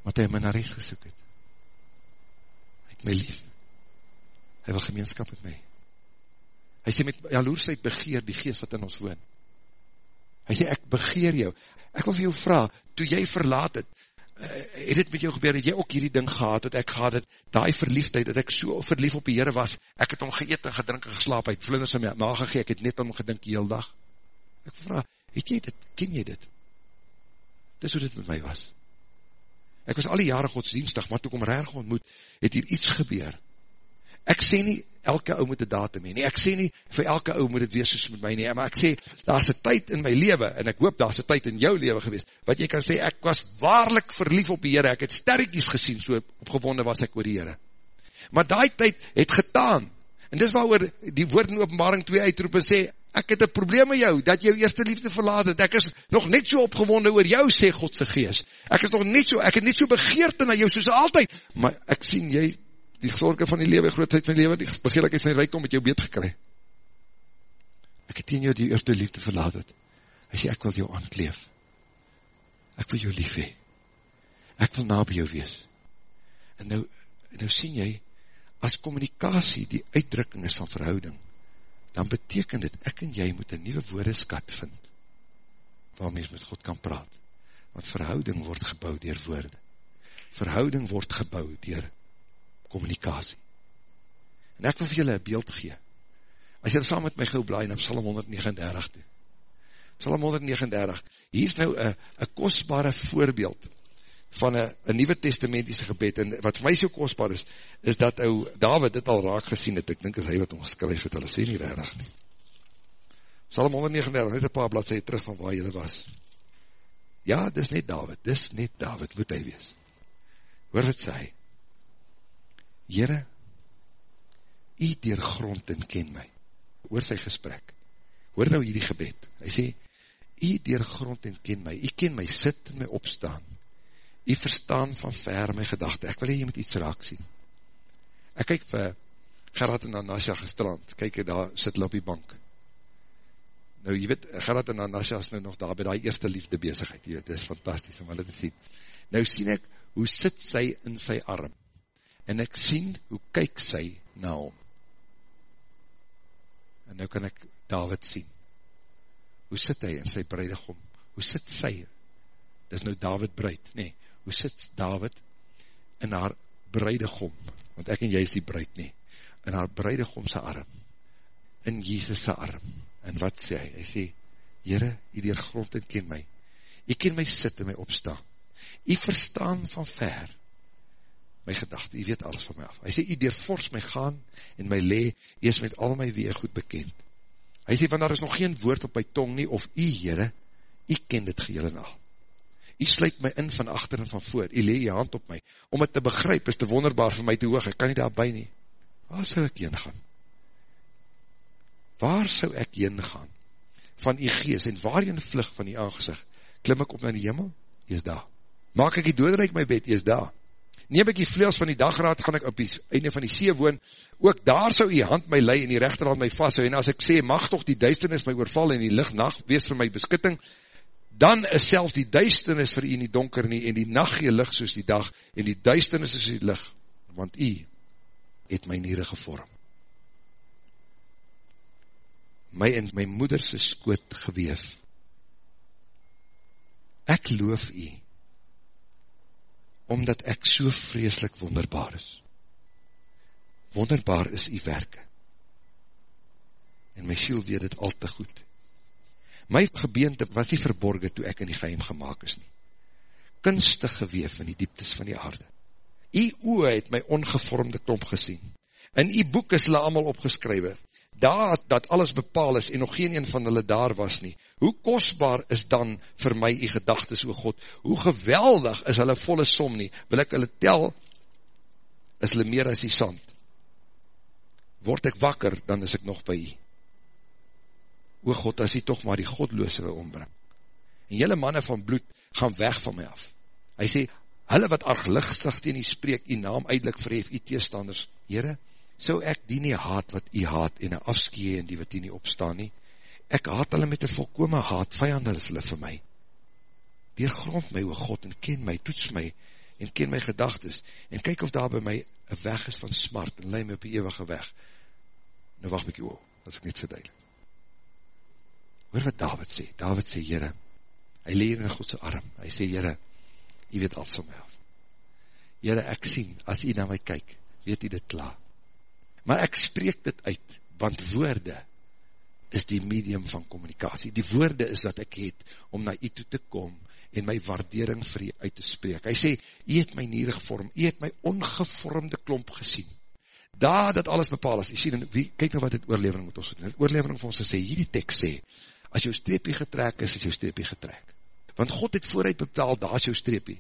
Wat hy my na reis gesoek het. Hy het my lief. Hy wil gemeenskap met my. Hy sê met jaloersheid begeer die geest wat in ons woon. Hy sê ek begeer jou. Ek wil vir jou vraag, toe jy verlaat het, uh, het dit met jou gebeur, het jy ook hierdie ding gehad, dat ek gehad het, die verliefdheid, dat ek so verlief op die Heere was, ek het om geëet en gedrink en geslaap, hy het vlinders in my maag gegee, ek het net om gedink die heel dag. Ek vraag, het jy dit, ken jy dit? Dis hoe dit met my was. Ek was al die jare godsdienstig, maar toe kom reg ontmoet, het hier iets gebeur. Ek sê nie, elke ou moet een datum heen, nie, ek sê nie, vir elke ou moet het wees soos met my nie, maar ek sê, daar is een tyd in my leven, en ek hoop daar is een tyd in jou leven gewees, wat jy kan sê, ek was waarlik verlief op die Heere, ek het sterkies gesien, so opgewonde was ek oor die Heere. Maar die tyd het getaan, en dis waar die woord in openbaring 2 uitroep en sê, ek het een probleem met jou, dat jou eerste liefde verlaat het, ek is nog net so opgewonde oor jou, sê Godse geest, ek is nog net so, ek het net so begeerte na jou, soos altyd, maar ek sien, jy die gezorge van die lewe, grootheid van die lewe, die begeerlikheid van die rijkdom met jou beet gekry. Ek het teen jou die eerste liefde verlaat het. Hy sê, ek wil jou aankleef. Ek wil jou lief hee. Ek wil na by jou wees. En nou, nou sien jy, as communicatie die uitdrukking is van verhouding, dan beteken dit, ek en jy moet een nieuwe woordeskat vind, waarmee ons met God kan praat. Want verhouding word gebouw dier woorde. Verhouding word gebouw dier communicatie. En ek wil vir julle een beeld gee. As jy saam met my gauw blaai na Psalm 139 toe. Psalm 139, hier is nou een kostbare voorbeeld van een nieuwe testamentiese gebed, en wat vir my so kostbaar is, is dat ou David dit al raak gesien het, ek dink is hy wat ons skryf het, hulle sê nie rarig nie. Psalm 139, net een paar bladzijde terug van waar jy was. Ja, dis net David, dis net David, moet hy wees. Hoor wat sê hy? Heere, jy deurgrond en ken my. Hoor sy gesprek. Hoor nou hierdie gebed. Hy sê, jy deurgrond en ken my. Jy ken my sit en my opstaan. Jy verstaan van ver my gedachte. Ek wil jy met iets raak sien. Ek kyk vir Gerard en Anasja gestrand. Kyk, daar sit hulle op die bank. Nou, jy weet, Gerard en Anasja is nou nog daar by die eerste liefde bezigheid. Jy weet, dit is fantastisch om hulle te sien. Nou sien ek, hoe sit sy in sy arm? En ek sien, hoe kyk sy na hom? En nou kan ek David sien. Hoe sit hy in sy breidegom? Hoe sit sy? Dit is nou David breid, nee. Hoe sit David in haar breidegom? Want ek en jy is die breid, nee. In haar breidegom sy arm. In Jesus sy arm. En wat sê hy? Hy sê, Heere, jy dier grond en ken my. Jy ken my sit en my opstaan. Jy verstaan van ver my gedachte, jy weet alles van my af. Hy sê, jy deurfors my gaan en my le, jy is met al my wee goed bekend. Hy sê, want daar is nog geen woord op my tong nie, of jy, Heere, jy ken dit geheel en al. Jy sluit my in van achter en van voor, jy lee jy hand op my, om het te begryp, is te wonderbaar vir my te hoog, ek kan nie daarby nie. Waar sou ek heen gaan? Waar sou ek heen gaan? Van jy gees, en waar jy vlug van die aangezicht? Klim ek op na die hemel? Jy is daar. Maak ek die doodreik my bed? Jy is daar neem ek die vleels van die dagraad, gaan ek op die einde van die see woon, ook daar sou die hand my lei en die rechterhand my vast, en as ek sê, mag toch die duisternis my oorval en die lichtnacht wees vir my beskitting, dan is selfs die duisternis vir u nie donker nie, en die nacht gee licht soos die dag, en die duisternis is die licht, want u het my niere gevorm. My in my moederse skoot geweef. Ek loof u, omdat ek so vreselik wonderbaar is. Wonderbaar is die werke. En my siel weet het al te goed. My gebeente was nie verborgen toe ek in die geheim gemaakt is nie. Kunstig geweef in die dieptes van die aarde. Die oe het my ongevormde klomp gesien. In die boek is hulle allemaal opgeskrywe daar dat alles bepaal is en nog geen een van hulle daar was nie. Hoe kostbaar is dan vir my die gedagtes oor God? Hoe geweldig is hulle volle som nie? Wil ek hulle tel, is hulle meer as die sand. Word ek wakker, dan is ek nog by jy. O God, as jy toch maar die godloose wil ombring. En jylle manne van bloed gaan weg van my af. Hy sê, hulle wat arglichtstig teen die spreek, die naam uitlik verhef, die teestanders, Heere, so ek die nie haat wat jy haat en een afskee en die wat jy nie opstaan nie. Ek haat hulle met een volkome haat, vijanden is hulle vir my. Deergrond my, o God, en ken my, toets my, en ken my gedagtes, en kyk of daar by my een weg is van smart, en leid my op die eeuwige weg. Nou wacht mykie, o, dat ek net verduidelik. Hoor wat David sê, David sê, Heere, hy leer in Godse arm, hy sê, Heere, jy weet alles van my af. Heere, ek sien, as jy na my kyk, weet jy dit klaar maar ek spreek dit uit, want woorde is die medium van communicatie, die woorde is dat ek het, om na u toe te kom, en my waardering vir u uit te spreek, hy sê, u het my niere gevorm, u het my ongevormde klomp gesien, daar dat alles bepaal is, sien, wie, kyk nou wat het oorlevering moet ons doen, het oorlevering vir ons te sê, hierdie tekst sê, as jou streepie getrek is, is jou streepie getrek, want God het vooruit bepaal, daar is jou streepie,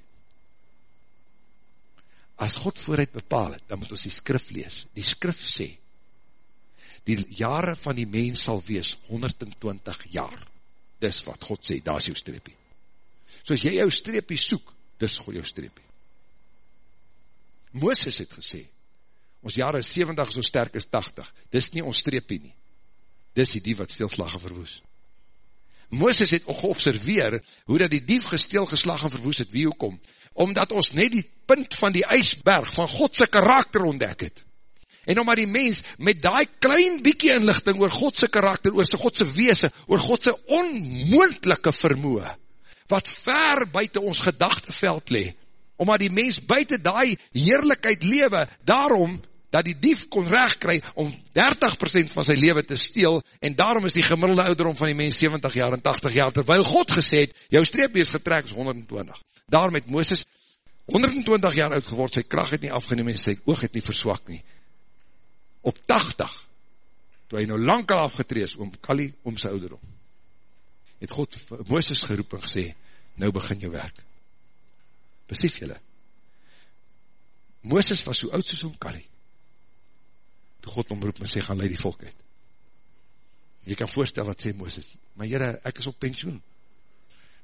as God vooruit bepaal het, dan moet ons die skrif lees. Die skrif sê, die jare van die mens sal wees 120 jaar. Dis wat God sê, daar is jou streepie. So as jy jou streepie soek, dis God jou streepie. Mooses het gesê, ons jare is 70 so sterk as 80, dis nie ons streepie nie. Dis die die wat stilslag verwoes. Mooses het geobserveer, hoe dat die dief gesteel, geslag en verwoes het, wie hoekom? Omdat ons net die punt van die ijsberg van Godse karakter ontdek het. En omdat die mens met die klein bykie inlichting oor Godse karakter, oor sy Godse weese, oor Godse onmoendelike vermoe, wat ver buiten ons gedachteveld le, omdat die mens buiten die heerlijkheid lewe, daarom dat die dief kon recht kry om 30% van sy leven te steel, en daarom is die gemiddelde ouderom van die mens 70 jaar en 80 jaar, terwyl God gesê het, jou streepje is getrek is 120. Daarom het Mooses 120 jaar oud geword, sy kracht het nie afgeneem en sy oog het nie verswak nie. Op 80, toe hy nou lang al afgetrees, om Kali, om sy ouderom, het God Mooses geroep en gesê, nou begin jou werk. Besef jylle, Mooses was so oud soos om Kali, God omroep en sê, gaan leid die volk uit. Jy kan voorstel wat sê Mooses, maar jyre, ek is op pensioen.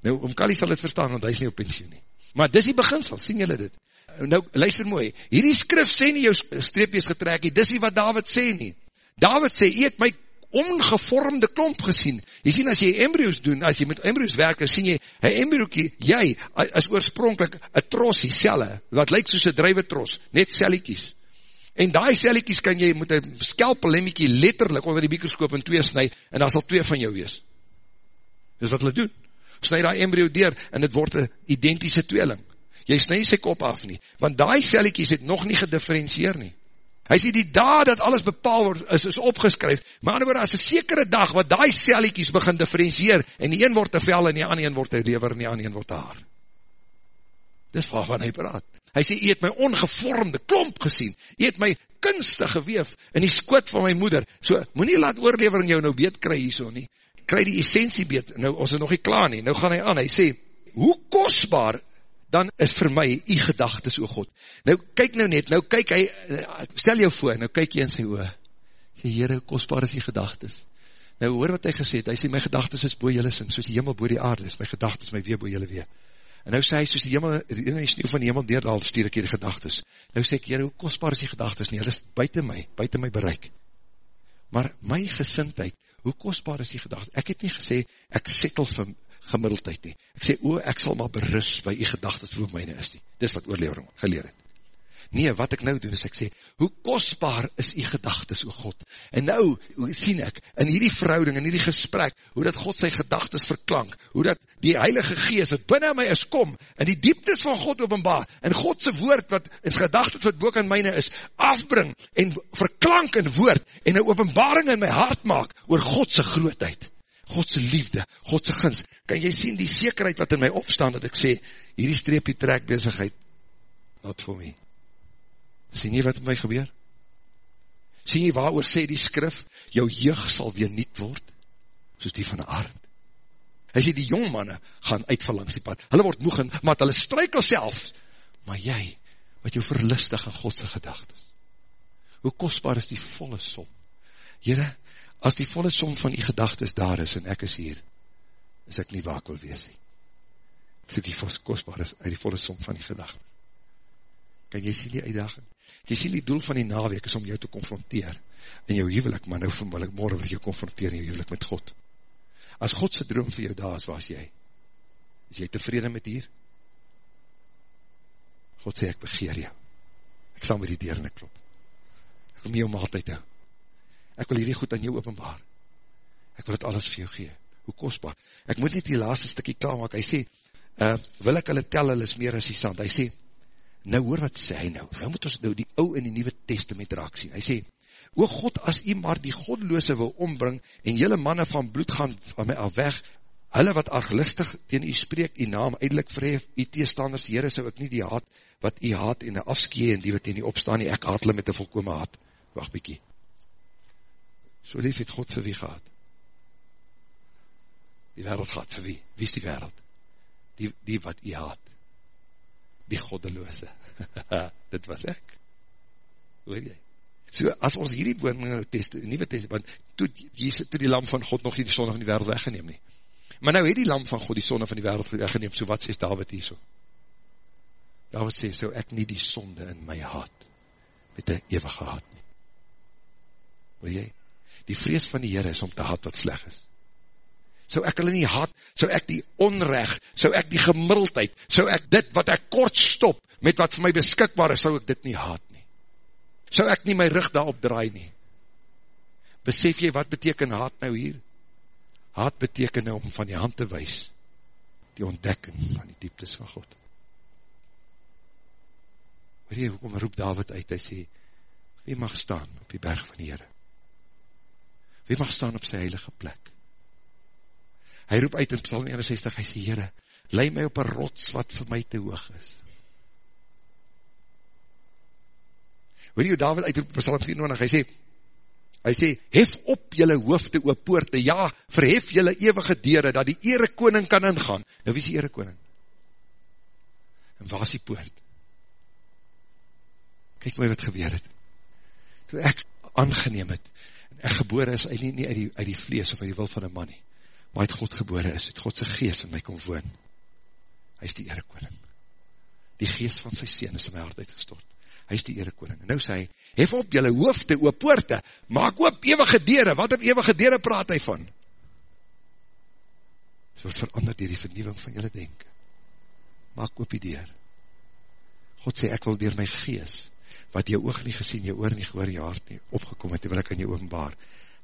Nou, om Kali sal het verstaan, want hy is nie op pensioen nie. Maar dis die beginsel, sien jylle dit? Nou, luister mooi, hierdie skrif sê nie jou streepjes getrek, dis nie wat David sê nie. David sê, jy het my ongevormde klomp gesien. Jy sien, as jy embryos doen, as jy met embryos werk, sien jy, een embryokie, jy, is oorspronkelijk een trosie, celle, wat lyk soos een drijwe tros, net celliekies. En die celliekies kan jy met een skelpelemiekie letterlijk onder die mikroskoop in twee snij, en daar sal twee van jou wees. Dis wat hulle doen. Snij die embryo deur, en het word een identische tweeling. Jy snij sy kop af nie, want die celliekies het nog nie gedifferentieer nie. Hy sê die dag dat alles bepaal word, is, is opgeskryf, maar ander woord, as een sekere dag, wat die celliekies begin differentieer, en die een word te vel, en die ander een word te lever, en die ander een word te haar. Dis waarvan hy praat. Hy sê, jy het my ongevormde klomp gesien, jy het my kunstig geweef in die skoot van my moeder, so, moet nie laat oorlever en jou nou beet kry hier so nie, kry die essentie beet, nou, ons is nog nie klaar nie, nou gaan hy aan, hy sê, hoe kostbaar, dan is vir my die gedagtes o God. Nou, kyk nou net, nou kyk hy, stel jou voor, nou kyk jy in sy oor, sê, Heere, hoe kostbaar is die gedagtes? Nou, hoor wat hy gesê het, hy sê, my gedagtes is boe jylle sin, soos die hemel boe die aarde is, my gedagtes, my weer boe jylle weer. En nou sê hy, soos die hemel, die sneeuw van die hemel neerdal, stuur ek hier die gedagtes. Nou sê ek, hier, hoe kostbaar is die gedagtes nie? Hulle is buiten my, buiten my bereik. Maar my gesintheid, hoe kostbaar is die gedagtes? Ek het nie gesê, ek settel vir gemiddeldheid nie. Ek sê, o, ek sal maar berus by die gedagtes voor myne is nie. Dis wat oorlevering geleer het. Nee, wat ek nou doen is ek sê, hoe kostbaar is die gedagtes, o God. En nou, sien ek, in hierdie verhouding, in hierdie gesprek, hoe dat God sy gedagtes verklank, hoe dat die heilige geest, wat binnen my is kom, in die dieptes van God openbaar, en Godse woord, wat in gedagtes wat boek aan myne is, afbring, en verklank in woord, en een openbaring in my hart maak, oor Godse grootheid, Godse liefde, Godse gins. Kan jy sien die zekerheid wat in my opstaan, dat ek sê, hierdie streepie trek bezigheid, not for me. Sien jy wat met my gebeur? Sien jy waar sê die skrif, jou jeug sal weer niet word, soos die van een aard. Hy sê die jongmanne gaan uitval langs die pad, hulle word moeg en, maar hulle strykel self, maar jy, wat jou verlustig in Godse gedagtes, hoe kostbaar is die volle som? Jere, as die volle som van die gedagtes daar is, en ek is hier, is ek nie waar ek wil wees nie. Soek die kostbaar is uit die volle som van die gedagtes. Kan jy sien die uitdaging? Jy sien die doel van die naweek is om jou te confronteer in jou huwelik, maar nou wil ek morgen wil jou confronteer in jou huwelik met God. As Godse droom vir jou daar is, waar is jy? Is jy tevrede met hier? God sê, ek begeer jou. Ek sal met die deur in die klop. Ek wil my jou maaltijd hou. Ek wil hierdie goed aan jou openbaar. Ek wil het alles vir jou gee. Hoe kostbaar. Ek moet net die laaste stikkie klaar maak. Hy sê, uh, wil ek hulle tel, hulle is meer as die sand. Hy sê, Nou hoor wat sê hy nou, nou moet ons nou die ou in die nieuwe testament raak sien. Hy sê, O God, as u maar die godloose wil ombring, en jylle manne van bloed gaan van my al weg, hulle wat arglistig tegen u spreek, u naam eindelijk vreef, u teestanders, Heere, sou ek nie die haat, wat u haat en afskee, en die wat in u opstaan, nie, ek haat hulle met die volkome haat. Wacht bykie. So lief het God vir wie gehad? Die wereld gaat vir wie? Wie is die wereld? Die, die wat u haat die goddeloose. Dit was ek. Hoor jy? So, as ons hierdie woning test, nieuwe test, want toe, Jesus, toe die lam van God nog nie die sonde van die wereld weggeneem nie. Maar nou het die lam van God die sonde van die wereld weggeneem, so wat sê David hier so? David sê, so ek nie die sonde in my haat, met die eeuwige haat nie. Hoor jy? Die vrees van die Heer is om te haat wat sleg is. Sou ek hulle nie haat, sou ek die onrecht, sou ek die gemildheid, sou ek dit wat ek kort stop, met wat vir my beskikbaar is, sou ek dit nie haat nie. Sou ek nie my rug daarop draai nie. Besef jy wat beteken haat nou hier? Haat beteken nou om van die hand te wees, die ontdekking van die dieptes van God. Weet jy, hoekom roep David uit, hy sê, wie mag staan op die berg van die Heere? Wie mag staan op sy heilige plek? Hy roep uit in Psalm 61, hy sê, Heere, lei my op een rots wat vir my te hoog is. Hoor jy hoe David uitroep in Psalm 24, hy sê, hy sê, hef op jylle hoofde oop poorte, ja, verhef jylle eeuwige dere, dat die ere koning kan ingaan. Nou wie is die ere koning? En waar is die poort? Kijk my wat gebeur het. Toe ek aangeneem het, en ek gebore is, nie, nie uit, die, uit die vlees of uit die wil van een man nie, maar uit God gebore is, het Godse geest in my kom woon. Hy is die ere koning. Die geest van sy sien is in my hart uitgestort hy is die ere koning. En nou sê hy, hef op jylle hoofde, oop poorte, maak op eeuwige dere, wat op eeuwige dere praat hy van? So het verander dier die vernieuwing van jylle denken. Maak op die deur. God sê, ek wil dier my gees, wat jy oog nie gesien, jy oor nie gehoor, jy hart nie opgekom het, wil ek aan jy openbaar.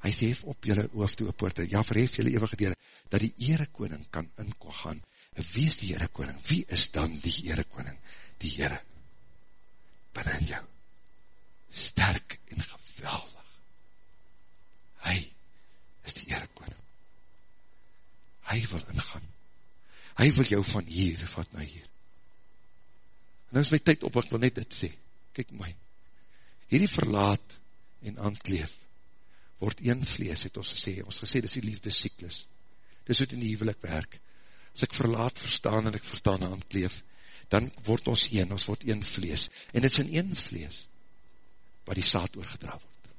Hy sê, hef op jylle hoofde, oop poorte, ja, verhef jylle eeuwige dere, dat die ere koning kan inko gaan. Wie is die ere koning? Wie is dan die ere koning? Die ere binnen in jou. Sterk en geweldig. Hy is die Heere Koning. Hy wil ingaan. Hy wil jou van hier, vat na hier. En nou is my tyd op, ek wil net dit sê. Kijk my. Hierdie verlaat en aankleef word een vlees, het ons gesê. Ons gesê, dit is die liefdesyklus. Dit is hoe die huwelik werk. As ek verlaat verstaan en ek verstaan en aankleef, dan word ons een, ons word een vlees. En dit is in een vlees waar die saad oorgedra word.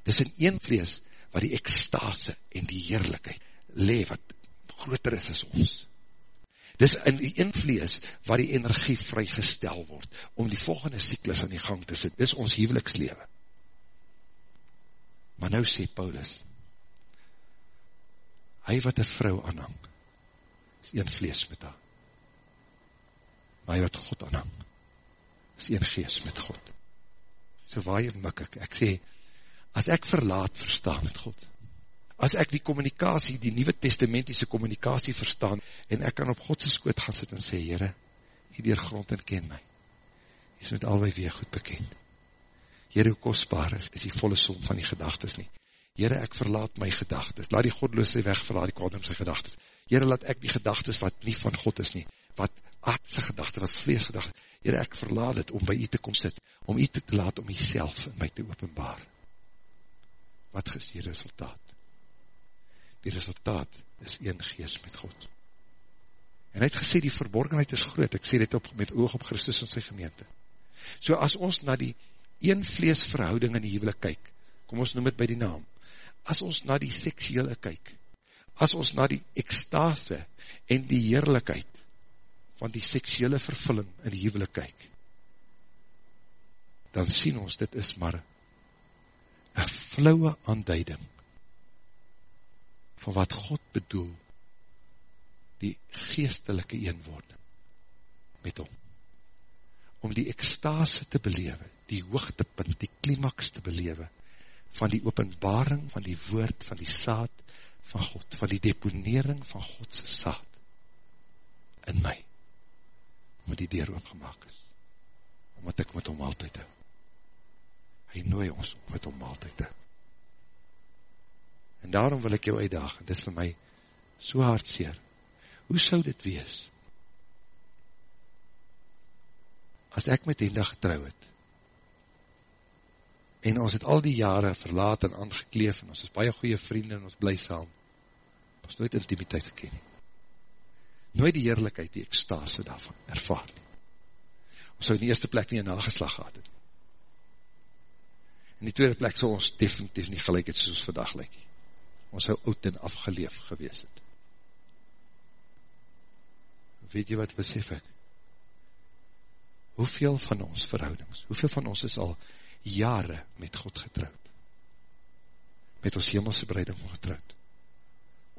Dit is in een vlees waar die ekstase en die heerlijkheid le wat groter is as ons. Dit is in die een vlees waar die energie vrygestel word om die volgende cyklus aan die gang te sit. Dit is ons huwelikslewe. Maar nou sê Paulus, hy wat een vrou aanhang, is een vlees met haar maar hy wat God aanhang, is een geest met God. So waar jy mik ek, ek sê, as ek verlaat verstaan met God, as ek die communicatie, die nieuwe testamentiese communicatie verstaan, en ek kan op Godse skoot gaan sit en sê, Heere, hy dier grond en ken my, is met alweer weer goed bekend. Heere, hoe kostbaar is, is die volle som van die gedagtes nie. Heere, ek verlaat my gedagtes, laat die godloos die weg, verlaat die kwaad sy gedagtes. Heere, laat ek die gedagtes wat nie van God is nie, wat aardse gedachte, wat vleesgedachte, Heer, ek verlaat het om by u te kom sit, om u te laat om jyself in my te openbaar. Wat is die resultaat? Die resultaat is een geest met God. En hy het gesê, die verborgenheid is groot, ek sê dit op, met oog op Christus en sy gemeente. So as ons na die een vleesverhouding in die huwelik kyk, kom ons noem het by die naam, as ons na die seksuele kyk, as ons na die ekstase en die heerlijkheid van die seksuele vervulling in die huwelik kyk, dan sien ons, dit is maar een flauwe aanduiding van wat God bedoel die geestelike eenwording met hom. Om die ekstase te belewe, die hoogtepunt, die klimaks te belewe, van die openbaring van die woord, van die saad van God, van die deponering van Godse saad in my omdat die deur oopgemaak is, omdat ek met hom altyd hou. Hy nooi ons om met hom altyd te. En daarom wil ek jou uitdaag, en dit is vir my so hartseer, hoe sou dit wees, as ek met Henda getrouw het, en ons het al die jare verlaat en aangekleef, en ons is baie goeie vrienden, en ons bly saam, ons nooit intimiteit geken nie nooit die heerlijkheid, die ekstase daarvan ervaar nie. Ons sou in die eerste plek nie een nageslag gehad het. In die tweede plek sou ons definitief nie gelijk het soos vandag lyk. Ons sou oud en afgeleef gewees het. Weet jy wat besef ek? Hoeveel van ons verhoudings, hoeveel van ons is al jare met God getrouwd? Met ons hemelse breiding getrouwd?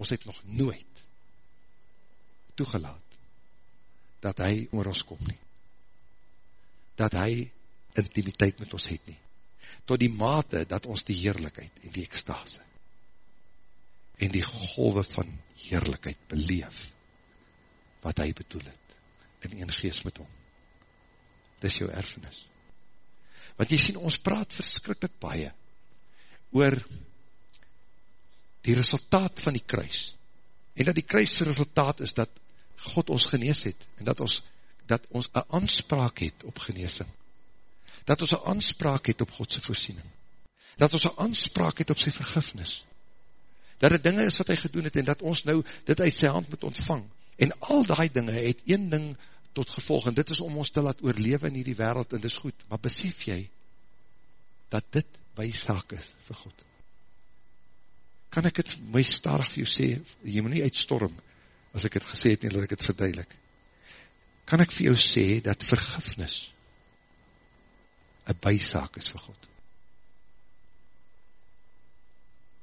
ons het nog nooit toegelaat dat hy oor ons kom nie. Dat hy intimiteit met ons het nie. Tot die mate dat ons die heerlijkheid en die ekstase en die golwe van heerlijkheid beleef wat hy bedoel het in een geest met hom. Dis jou erfenis. Want jy sien, ons praat verskrikkelijk baie oor die resultaat van die kruis. En dat die kruis resultaat is dat God ons genees het en dat ons dat ons een aanspraak het op geneesing. Dat ons een aanspraak het op Godse voorsiening. Dat ons een aanspraak het op sy vergifnis. Dat het dinge is wat hy gedoen het en dat ons nou dit uit sy hand moet ontvang. En al die dinge het een ding tot gevolg en dit is om ons te laat oorlewe in die wereld en dit is goed. Maar besef jy dat dit by saak is vir God. Kan ek het my starig vir jou sê, jy moet nie uitstorm, as ek het gesê het nie, dat ek het verduidelik. Kan ek vir jou sê, dat vergifnis een bysaak is vir God?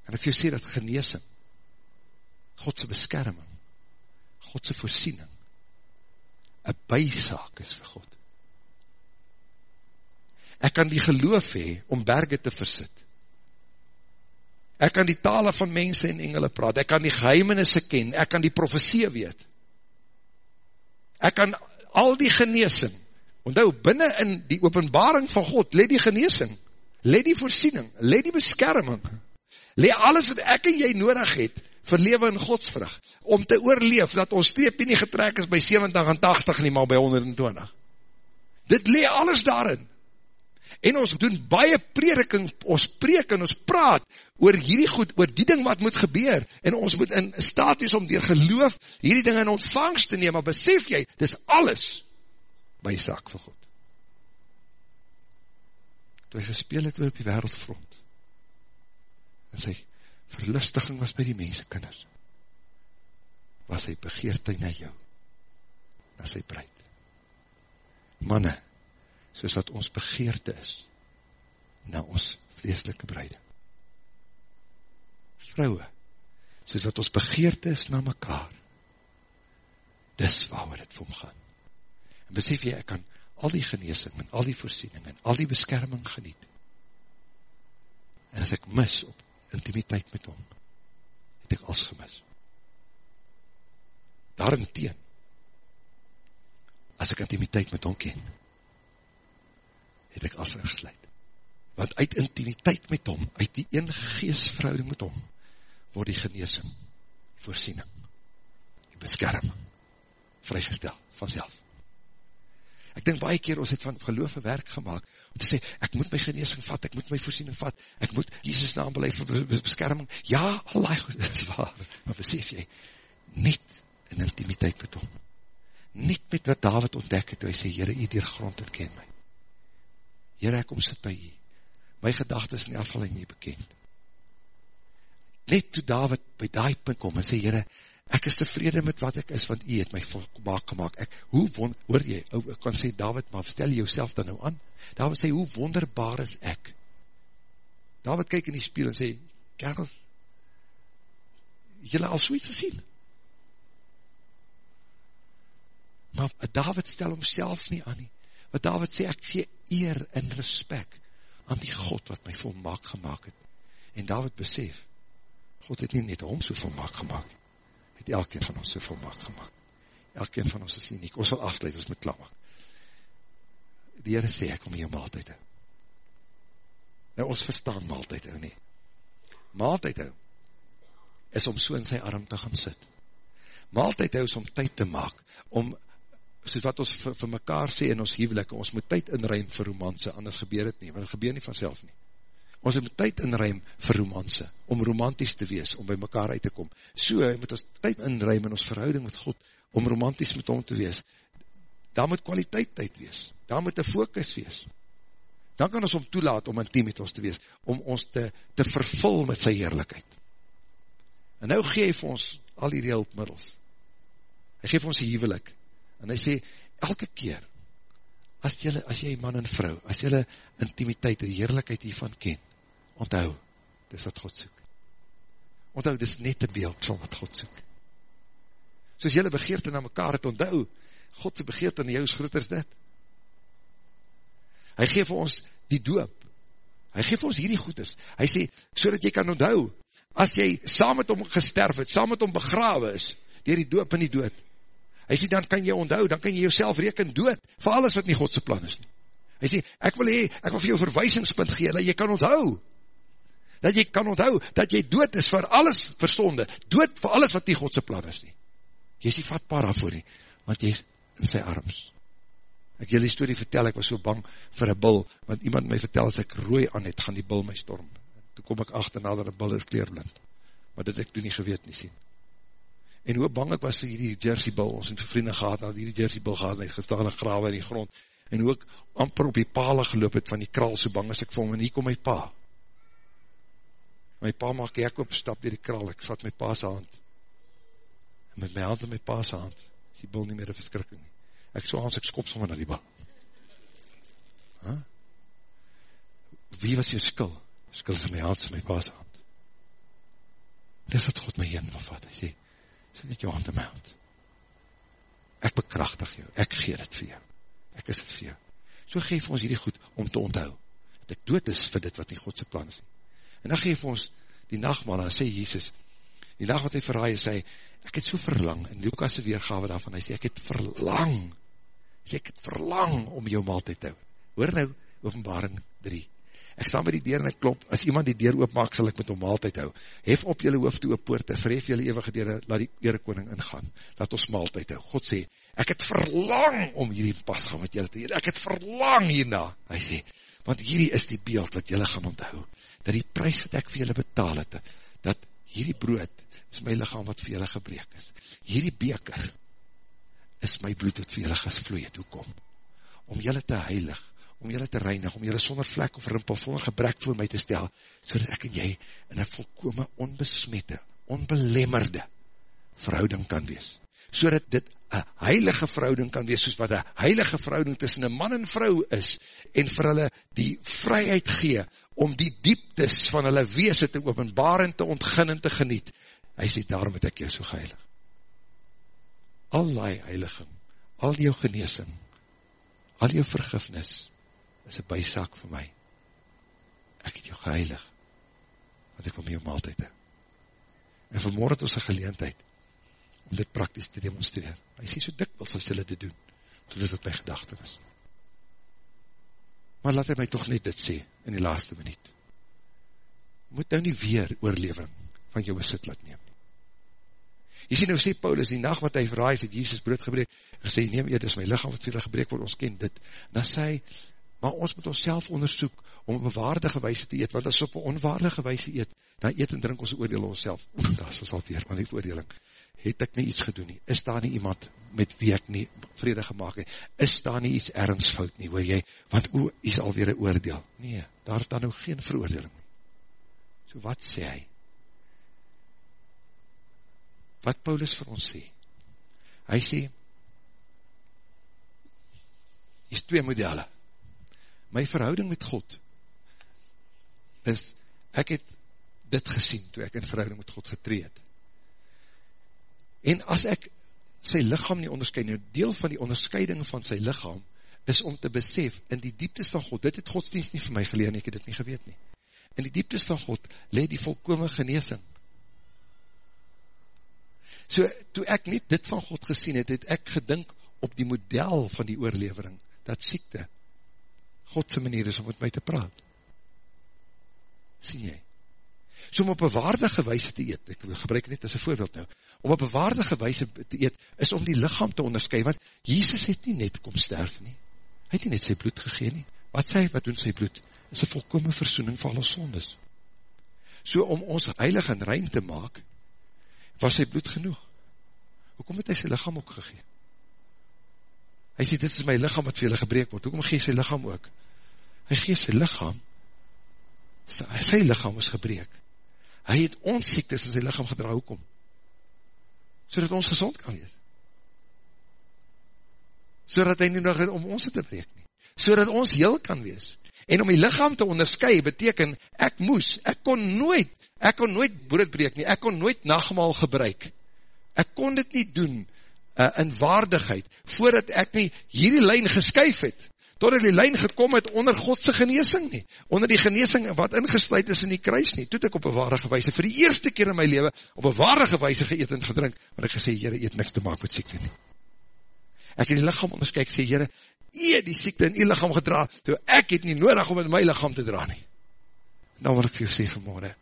Kan ek vir jou sê, dat geneesing, Godse beskerming, Godse voorsiening, een bysaak is vir God? Ek kan die geloof hee om berge te versit. Ek kan die tale van mense en engele praat. Ek kan die geheimenisse ken. Ek kan die profesie weet. Ek kan al die geneesing. Ondou, binnen in die openbaring van God, let die geneesing, let die voorsiening, let die beskerming, let alles wat ek en jy nodig het, vir leven in godsvrug, om te oorleef, dat ons streepie nie getrek is by 70 en 80 nie, maar by 120. Dit let alles daarin. En ons doen baie prediking, ons preek en ons praat oor hierdie goed, oor die ding wat moet gebeur. En ons moet in staat wees om dier geloof hierdie ding in ontvangst te neem. Maar besef jy, dis alles by die saak vir God. Toe hy gespeel het oor op die wereldfront, en sy verlustiging was by die mensekinders, was hy begeerte na jou, na sy breid. Manne, soos wat ons begeerte is, na ons vleeslike breide. Vrouwe, soos wat ons begeerte is na mekaar, dis waar het vir hom gaan. En besef jy, ek kan al die geneesing, en al die voorsiening, en al die beskerming geniet. En as ek mis op intimiteit met hom, het ek als gemis. Daarin teen, as ek intimiteit met hom ken, het ek as ingesluid. Want uit intimiteit met hom, uit die een geestverhouding met hom, word die geneesing, voorsiening, die beskerming, vrygestel, vanzelf. Ek denk baie keer, ons het van geloof een werk gemaakt, om te sê, ek moet my geneesing vat, ek moet my voorsiening vat, ek moet Jesus naam beleid vir beskerming, ja, al die goed, is waar, maar besef jy, niet in intimiteit met hom, niet met wat David ontdek het, toe hy sê, Heere, jy dier grond en ken my, Heere, ek kom sit by jy. My gedagte is in afval en jy bekend. Net toe David by die punt kom en sê, Heere, ek is tevrede met wat ek is, want jy het my volmaak gemaakt. Ek, hoe wond, hoor jy, ek kan sê, David, maar stel jy jouself dan nou aan. David sê, hoe wonderbaar is ek? David kyk in die spiel en sê, kerels, jylle al soeits gesien? Maar David stel homself nie aan nie wat David sê, ek gee eer en respect aan die God wat my volmaak gemaakt het. En David besef, God het nie net hom so volmaak gemaakt, het elkeen van ons so volmaak gemaakt. Elkeen van ons is uniek. Ons sal afsluit, ons moet klaar maak. Die Heere sê, ek kom hier maaltijd hou. Nou, ons verstaan maaltijd hou nie. Maaltijd hou is om so in sy arm te gaan sit. Maaltijd hou is om tyd te maak, om soos wat ons vir, vir mekaar sê in ons huwelike, ons moet tyd inruim vir romanse, anders gebeur het nie, want het gebeur nie vanself nie. Ons moet tyd inruim vir romanse, om romantisch te wees, om by mekaar uit te kom. So moet ons tyd inruim in ons verhouding met God, om romantisch met hom te wees. Daar moet kwaliteit tyd wees, daar moet een focus wees. Dan kan ons om toelaat om intiem met ons te wees, om ons te, te vervul met sy heerlijkheid. En nou geef ons al die hulpmiddels. Hy geef ons die huwelik, En hy sê, elke keer, as jylle, as jy man en vrou, as jylle intimiteit en heerlijkheid hiervan ken, onthou, dis wat God soek. onthou, dit is net een beeld van wat God soek. Soos jylle begeerte na mekaar het onthou, Godse begeerte na jou is groter as dit. Hy geef ons die doop. Hy geef ons hierdie goeders. Hy sê, so dat jy kan onthou, as jy saam met hom gesterf het, saam met hom begrawe is, dier die doop en die dood, hy sê, dan kan jy onthou, dan kan jy jouself reken dood, vir alles wat nie Godse plan is nie. Hy sê, ek wil hee, ek wil vir jou verwijsingspunt gee, dat jy kan onthou, dat jy kan onthou, dat jy dood is vir alles verstonde, dood vir alles wat nie Godse plan is nie. Jy is nie vatbaar daarvoor nie, want jy is in sy arms. Ek jy die story vertel, ek was so bang vir een bil, want iemand my vertel, as ek rooi aan het, gaan die bil my storm. Toe kom ek achterna, dat die bil is kleerblind. Maar dit ek toen nie geweet nie sien. En hoe bang ek was vir hierdie Jersey bil, ons het vir vrienden gehad, dat hierdie Jersey bil gehad, en hy gestaan in grawe in die grond, en hoe ek amper op die pale geloop het van die kral, so bang as ek vir hom, en hier kom my pa. My pa maak op stap dier die kral, ek vat my pa sy hand, en met my hand in my pa sy hand, is die bil nie meer een verskrikking nie ek so aans, ek skop sommer na die bal. Huh? Wie was jou skil? Skil is my hand, in my paas hand. Dis wat God my heen wil vat, hy sê, sê net jou hand in my hand. Ek bekrachtig jou, ek gee dit vir jou. Ek is dit vir jou. So geef ons hierdie goed om te onthou, dat ek dood is vir dit wat nie Godse plan is. En dan geef ons die nachtmaal, en sê Jesus, die nacht wat hy verraai, sê, ek het so verlang, en Lukas' weergawe daarvan, hy sê, ek het verlang, sê ek het verlang om jou maaltijd te hou. Hoor nou, openbaring 3. Ek staan by die deur en ek klop, as iemand die deur oopmaak, sal ek met hom maaltijd hou. Hef op jylle hoofd toe op poorte, verhef jylle eeuwige deur, laat die erekoning ingaan, laat ons maaltijd hou. God sê, ek het verlang om hierdie pas gaan met jylle te heer, ek het verlang hierna. Hy sê, want hierdie is die beeld wat jylle gaan onthou, dat die prijs wat ek vir jylle betaal het, dat hierdie brood is my lichaam wat vir jylle gebreek is. Hierdie beker, is my bloed wat vir julle gesvloe het, hoekom? Om julle te heilig, om julle te reinig, om julle sonder vlek of rimpel, vol gebrek voor my te stel, so ek en jy in een volkome onbesmette, onbelemmerde verhouding kan wees. So dit een heilige verhouding kan wees, soos wat een heilige verhouding tussen een man en vrou is, en vir hulle die vryheid gee, om die dieptes van hulle wees te openbaar en te ontgin en te geniet. Hy sê, daarom het ek jou so geheilig al die heiliging, al jou geneesing, al jou vergifnis, is een bijsaak vir my. Ek het jou geheilig, want ek wil my jou maaltijd hou. En vanmorgen het ons een geleentheid, om dit praktisch te demonstreer. Hy sê so dikwils as julle dit doen, toen dit my gedachte was. Maar laat hy my toch net dit sê, in die laaste minuut. Moet nou nie weer oorleving van jou besit laat neem. Jy sê nou sê Paulus, die nacht wat hy verraai is, het Jesus brood gebreek, en sê, neem eet, is my lichaam wat vir gebreek word, ons ken dit. Dan sê hy, maar ons moet ons self onderzoek, om op een waardige wijse te eet, want as op een onwaardige wijse eet, dan eet en drink ons oordeel ons self. Dat is al weer, maar die oordeling. Het ek nie iets gedoen nie? Is daar nie iemand met wie ek nie vrede gemaakt het? Is daar nie iets ergens fout nie, hoor jy? Want o, is alweer een oordeel. Nee, daar is dan nou geen veroordeling. So wat sê hy? wat Paulus vir ons sê. Hy sê, hier is twee modelle. My verhouding met God is, ek het dit gesien, toe ek in verhouding met God getreed. En as ek sy lichaam nie onderscheid, nou deel van die onderscheiding van sy lichaam, is om te besef, in die dieptes van God, dit het godsdienst nie vir my geleer, ek het dit nie geweet nie. In die dieptes van God, leed die volkome geneesing, So, toe ek net dit van God gesien het, het ek gedink op die model van die oorlevering, dat siekte, Godse manier is om met my te praat. Sien jy? So om op een waardige wijse te eet, ek gebruik net as een voorbeeld nou, om op een waardige wijse te eet, is om die lichaam te onderskui, want Jezus het nie net kom sterf nie, hy het nie net sy bloed gegeen nie, wat sê, wat doen sy bloed, is een volkome versoening van alle sondes. So om ons heilig en rein te maak, was sy bloed genoeg. Hoekom het hy sy lichaam ook gegeen? Hy sê, dit is my lichaam wat vir julle gebreek word. Hoekom gee sy lichaam ook? Hy gee sy lichaam, sy lichaam is gebreek. Hy het ons siektes in sy lichaam gedra, hoekom? So dat ons gezond kan wees. So dat hy nie nog om ons te breek nie. So dat ons heel kan wees. En om die lichaam te onderskui, beteken, ek moes, ek kon nooit, ek kon nooit broodbreek nie, ek kon nooit nachtmaal gebruik. Ek kon dit nie doen, uh, in waardigheid, voordat ek nie hierdie lijn geskyf het, totdat die lijn gekom het onder Godse geneesing nie, onder die geneesing wat ingesluid is in die kruis nie, toet ek op een waardige wijze, vir die eerste keer in my leven, op een waardige wijze geëet en gedrink, maar ek gesê, jyre, eet niks te maak met siekte nie. Ek het die lichaam onderskijk, sê, jyre, jy die siekte in die lichaam gedra, toe ek het nie nodig om in my lichaam te dra nie. Dan wil ek vir jou sê vanmorgen,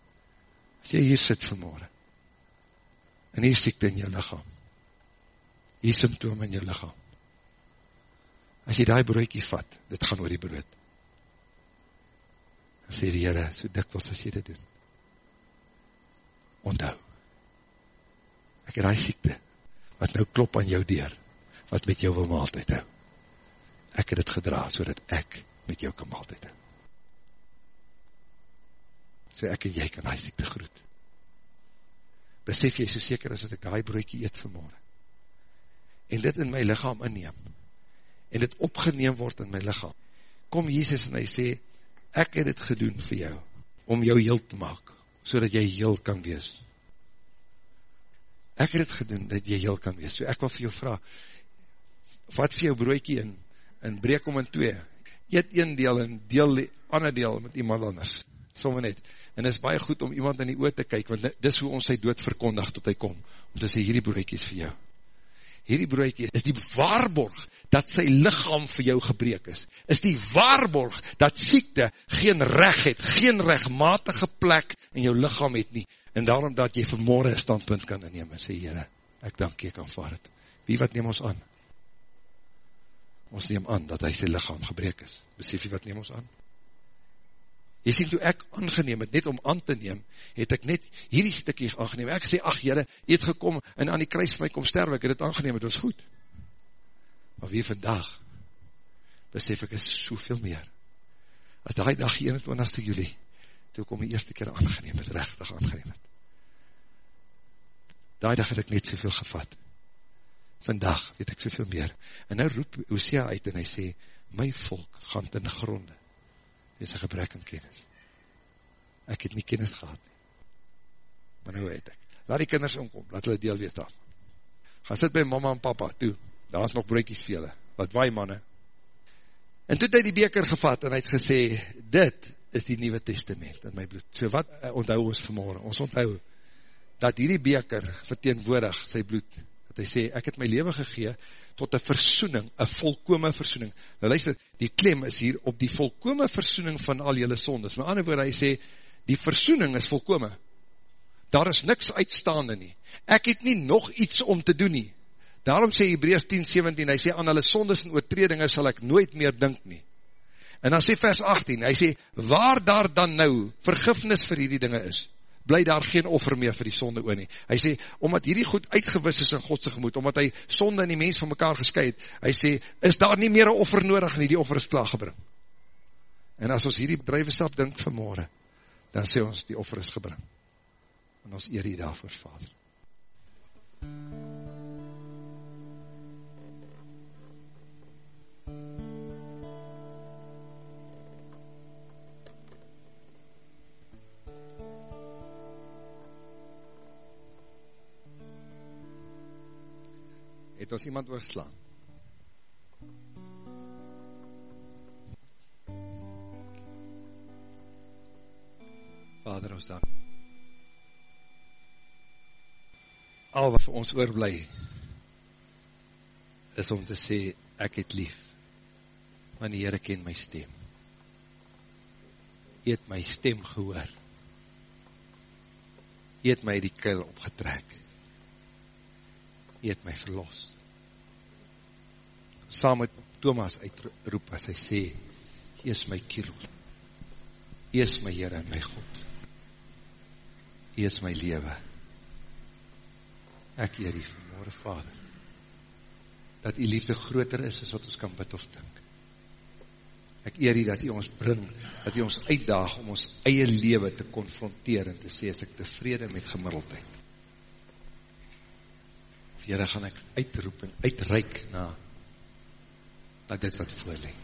as jy hier sit vanmorgen, en hier siekte in jou lichaam, hier symptoom in jou lichaam, as jy die broodkie vat, dit gaan oor die brood, dan sê die Heere, so dikwils as jy dit doen, onthou, ek het die siekte, wat nou klop aan jou deur, wat met jou wil maaltijd hou, ek het het gedra, so dat ek met jou kan maaltijd hou. So ek en jy kan die siekte groet. Besef jy so seker as dat ek die broekie eet vanmorgen. En dit in my lichaam inneem. En dit opgeneem word in my lichaam. Kom Jesus en hy sê, ek het dit gedoen vir jou, om jou heel te maak, so dat jy heel kan wees. Ek het dit gedoen, dat jy heel kan wees. So ek wil vir jou vraag, wat vir jou broekie in, en breek om in twee, eet een deel en deel die ander deel met iemand anders, somme net, en is baie goed om iemand in die oor te kyk, want dis hoe ons sy dood verkondig tot hy kom, om te sê, hierdie broekie is vir jou, hierdie broekie is die waarborg, dat sy lichaam vir jou gebreek is, is die waarborg, dat siekte geen recht het, geen rechtmatige plek in jou lichaam het nie, en daarom dat jy vanmorgen een standpunt kan inneem, en sê, Heere, ek dank jy kan vaar het, wie wat neem ons aan? ons neem aan dat hy sy lichaam gebreek is. Besef jy wat neem ons aan? Jy sien, toe ek aangeneem het, net om aan te neem, het ek net hierdie stikkie aangeneem. Ek sê, ach jylle, jy het gekom en aan die kruis vir my kom sterwe, ek het het aangeneem, het was goed. Maar wie vandag, besef ek is soveel meer. As die dag 21 juli, toe kom die eerste keer aangeneem het, rechtig aangeneem het. Die dag het ek net soveel gevat vandag weet ek soveel meer. En nou roep Hosea uit en hy sê, my volk gaan ten gronde, wees een gebrek aan kennis. Ek het nie kennis gehad nie. Maar nou weet ek. Laat die kinders omkom, laat hulle deel wees daar. Ga sit by mama en papa, toe, daar is nog broekies vele, wat waai manne. En toe het hy die beker gevat en hy het gesê, dit is die nieuwe testament in my bloed. So wat uh, onthou ons vanmorgen? Ons onthou, dat hierdie beker verteenwoordig sy bloed, dat hy sê, ek het my leven gegee tot een versoening, een volkome versoening. Nou luister, die klem is hier op die volkome versoening van al jylle sondes. Met ander woord, hy sê, die versoening is volkome. Daar is niks uitstaande nie. Ek het nie nog iets om te doen nie. Daarom sê Hebreus 10, 17, hy sê, aan hulle sondes en oortredinge sal ek nooit meer dink nie. En dan sê vers 18, hy sê, waar daar dan nou vergifnis vir hierdie dinge is, bly daar geen offer meer vir die sonde oor nie. Hy sê, omdat hierdie goed uitgewis is in Godse gemoed, omdat hy sonde in die mens van mekaar geskeid, hy sê, is daar nie meer een offer nodig nie, die offer is klaargebring. En as ons hierdie bedrijvenstap dink vanmorgen, dan sê ons, die offer is gebring. En ons eer die daarvoor, Vader. Het ons iemand oorslaan. Vader, ons dank. Al wat vir ons oorblij, is om te sê, ek het lief, want die Heere ken my stem. Hy het my stem gehoor. Hy het my die kuil opgetrek. Hy het my verlost saam met Thomas uitroep as hy sê, Hy is my kiel, Hy is my Heere en my God, Hy is my lewe. Ek eer die vanmorgen Vader, dat die liefde groter is as wat ons kan bid of dink. Ek eer die dat hy ons bring, dat hy ons uitdaag om ons eie lewe te confronteer en te sê, as ek tevrede met gemiddeldheid. Heere gaan ek uitroep en uitreik na dat dit wat voorlee.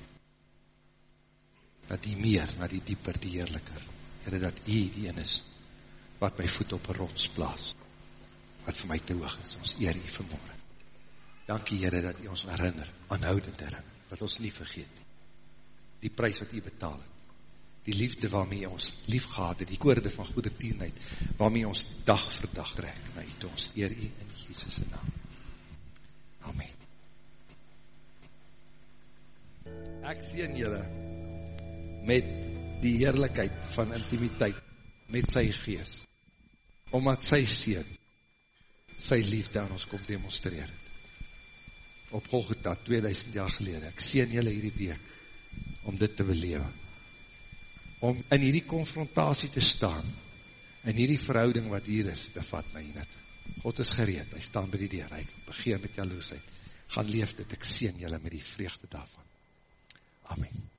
dat die meer, na die dieper, die heerliker, Heere, dat u die een is, wat my voet op een rots plaas, wat vir my te hoog is, ons eer u vanmorgen. Dankie Heere, dat u ons herinner, aanhoudend herinner, dat ons nie vergeet nie. Die prijs wat u betaal het, die liefde waarmee ons lief gehad het, die koorde van goedertierenheid, waarmee ons dag vir dag trek, na u toe ons eer u in Jesus' naam. Amen. Ek sien julle met die heerlijkheid van intimiteit met sy gees, omdat sy sien sy liefde aan ons kom demonstreer het. Op Golgotha 2000 jaar gelede, ek sien julle hierdie week om dit te belewe. Om in hierdie confrontatie te staan, in hierdie verhouding wat hier is, te vat hier naartoe. God is gereed, hy staan by die deur, hy begeer met jaloesheid, gaan leef dit, ek sien julle met die vreugde daarvan. Amén.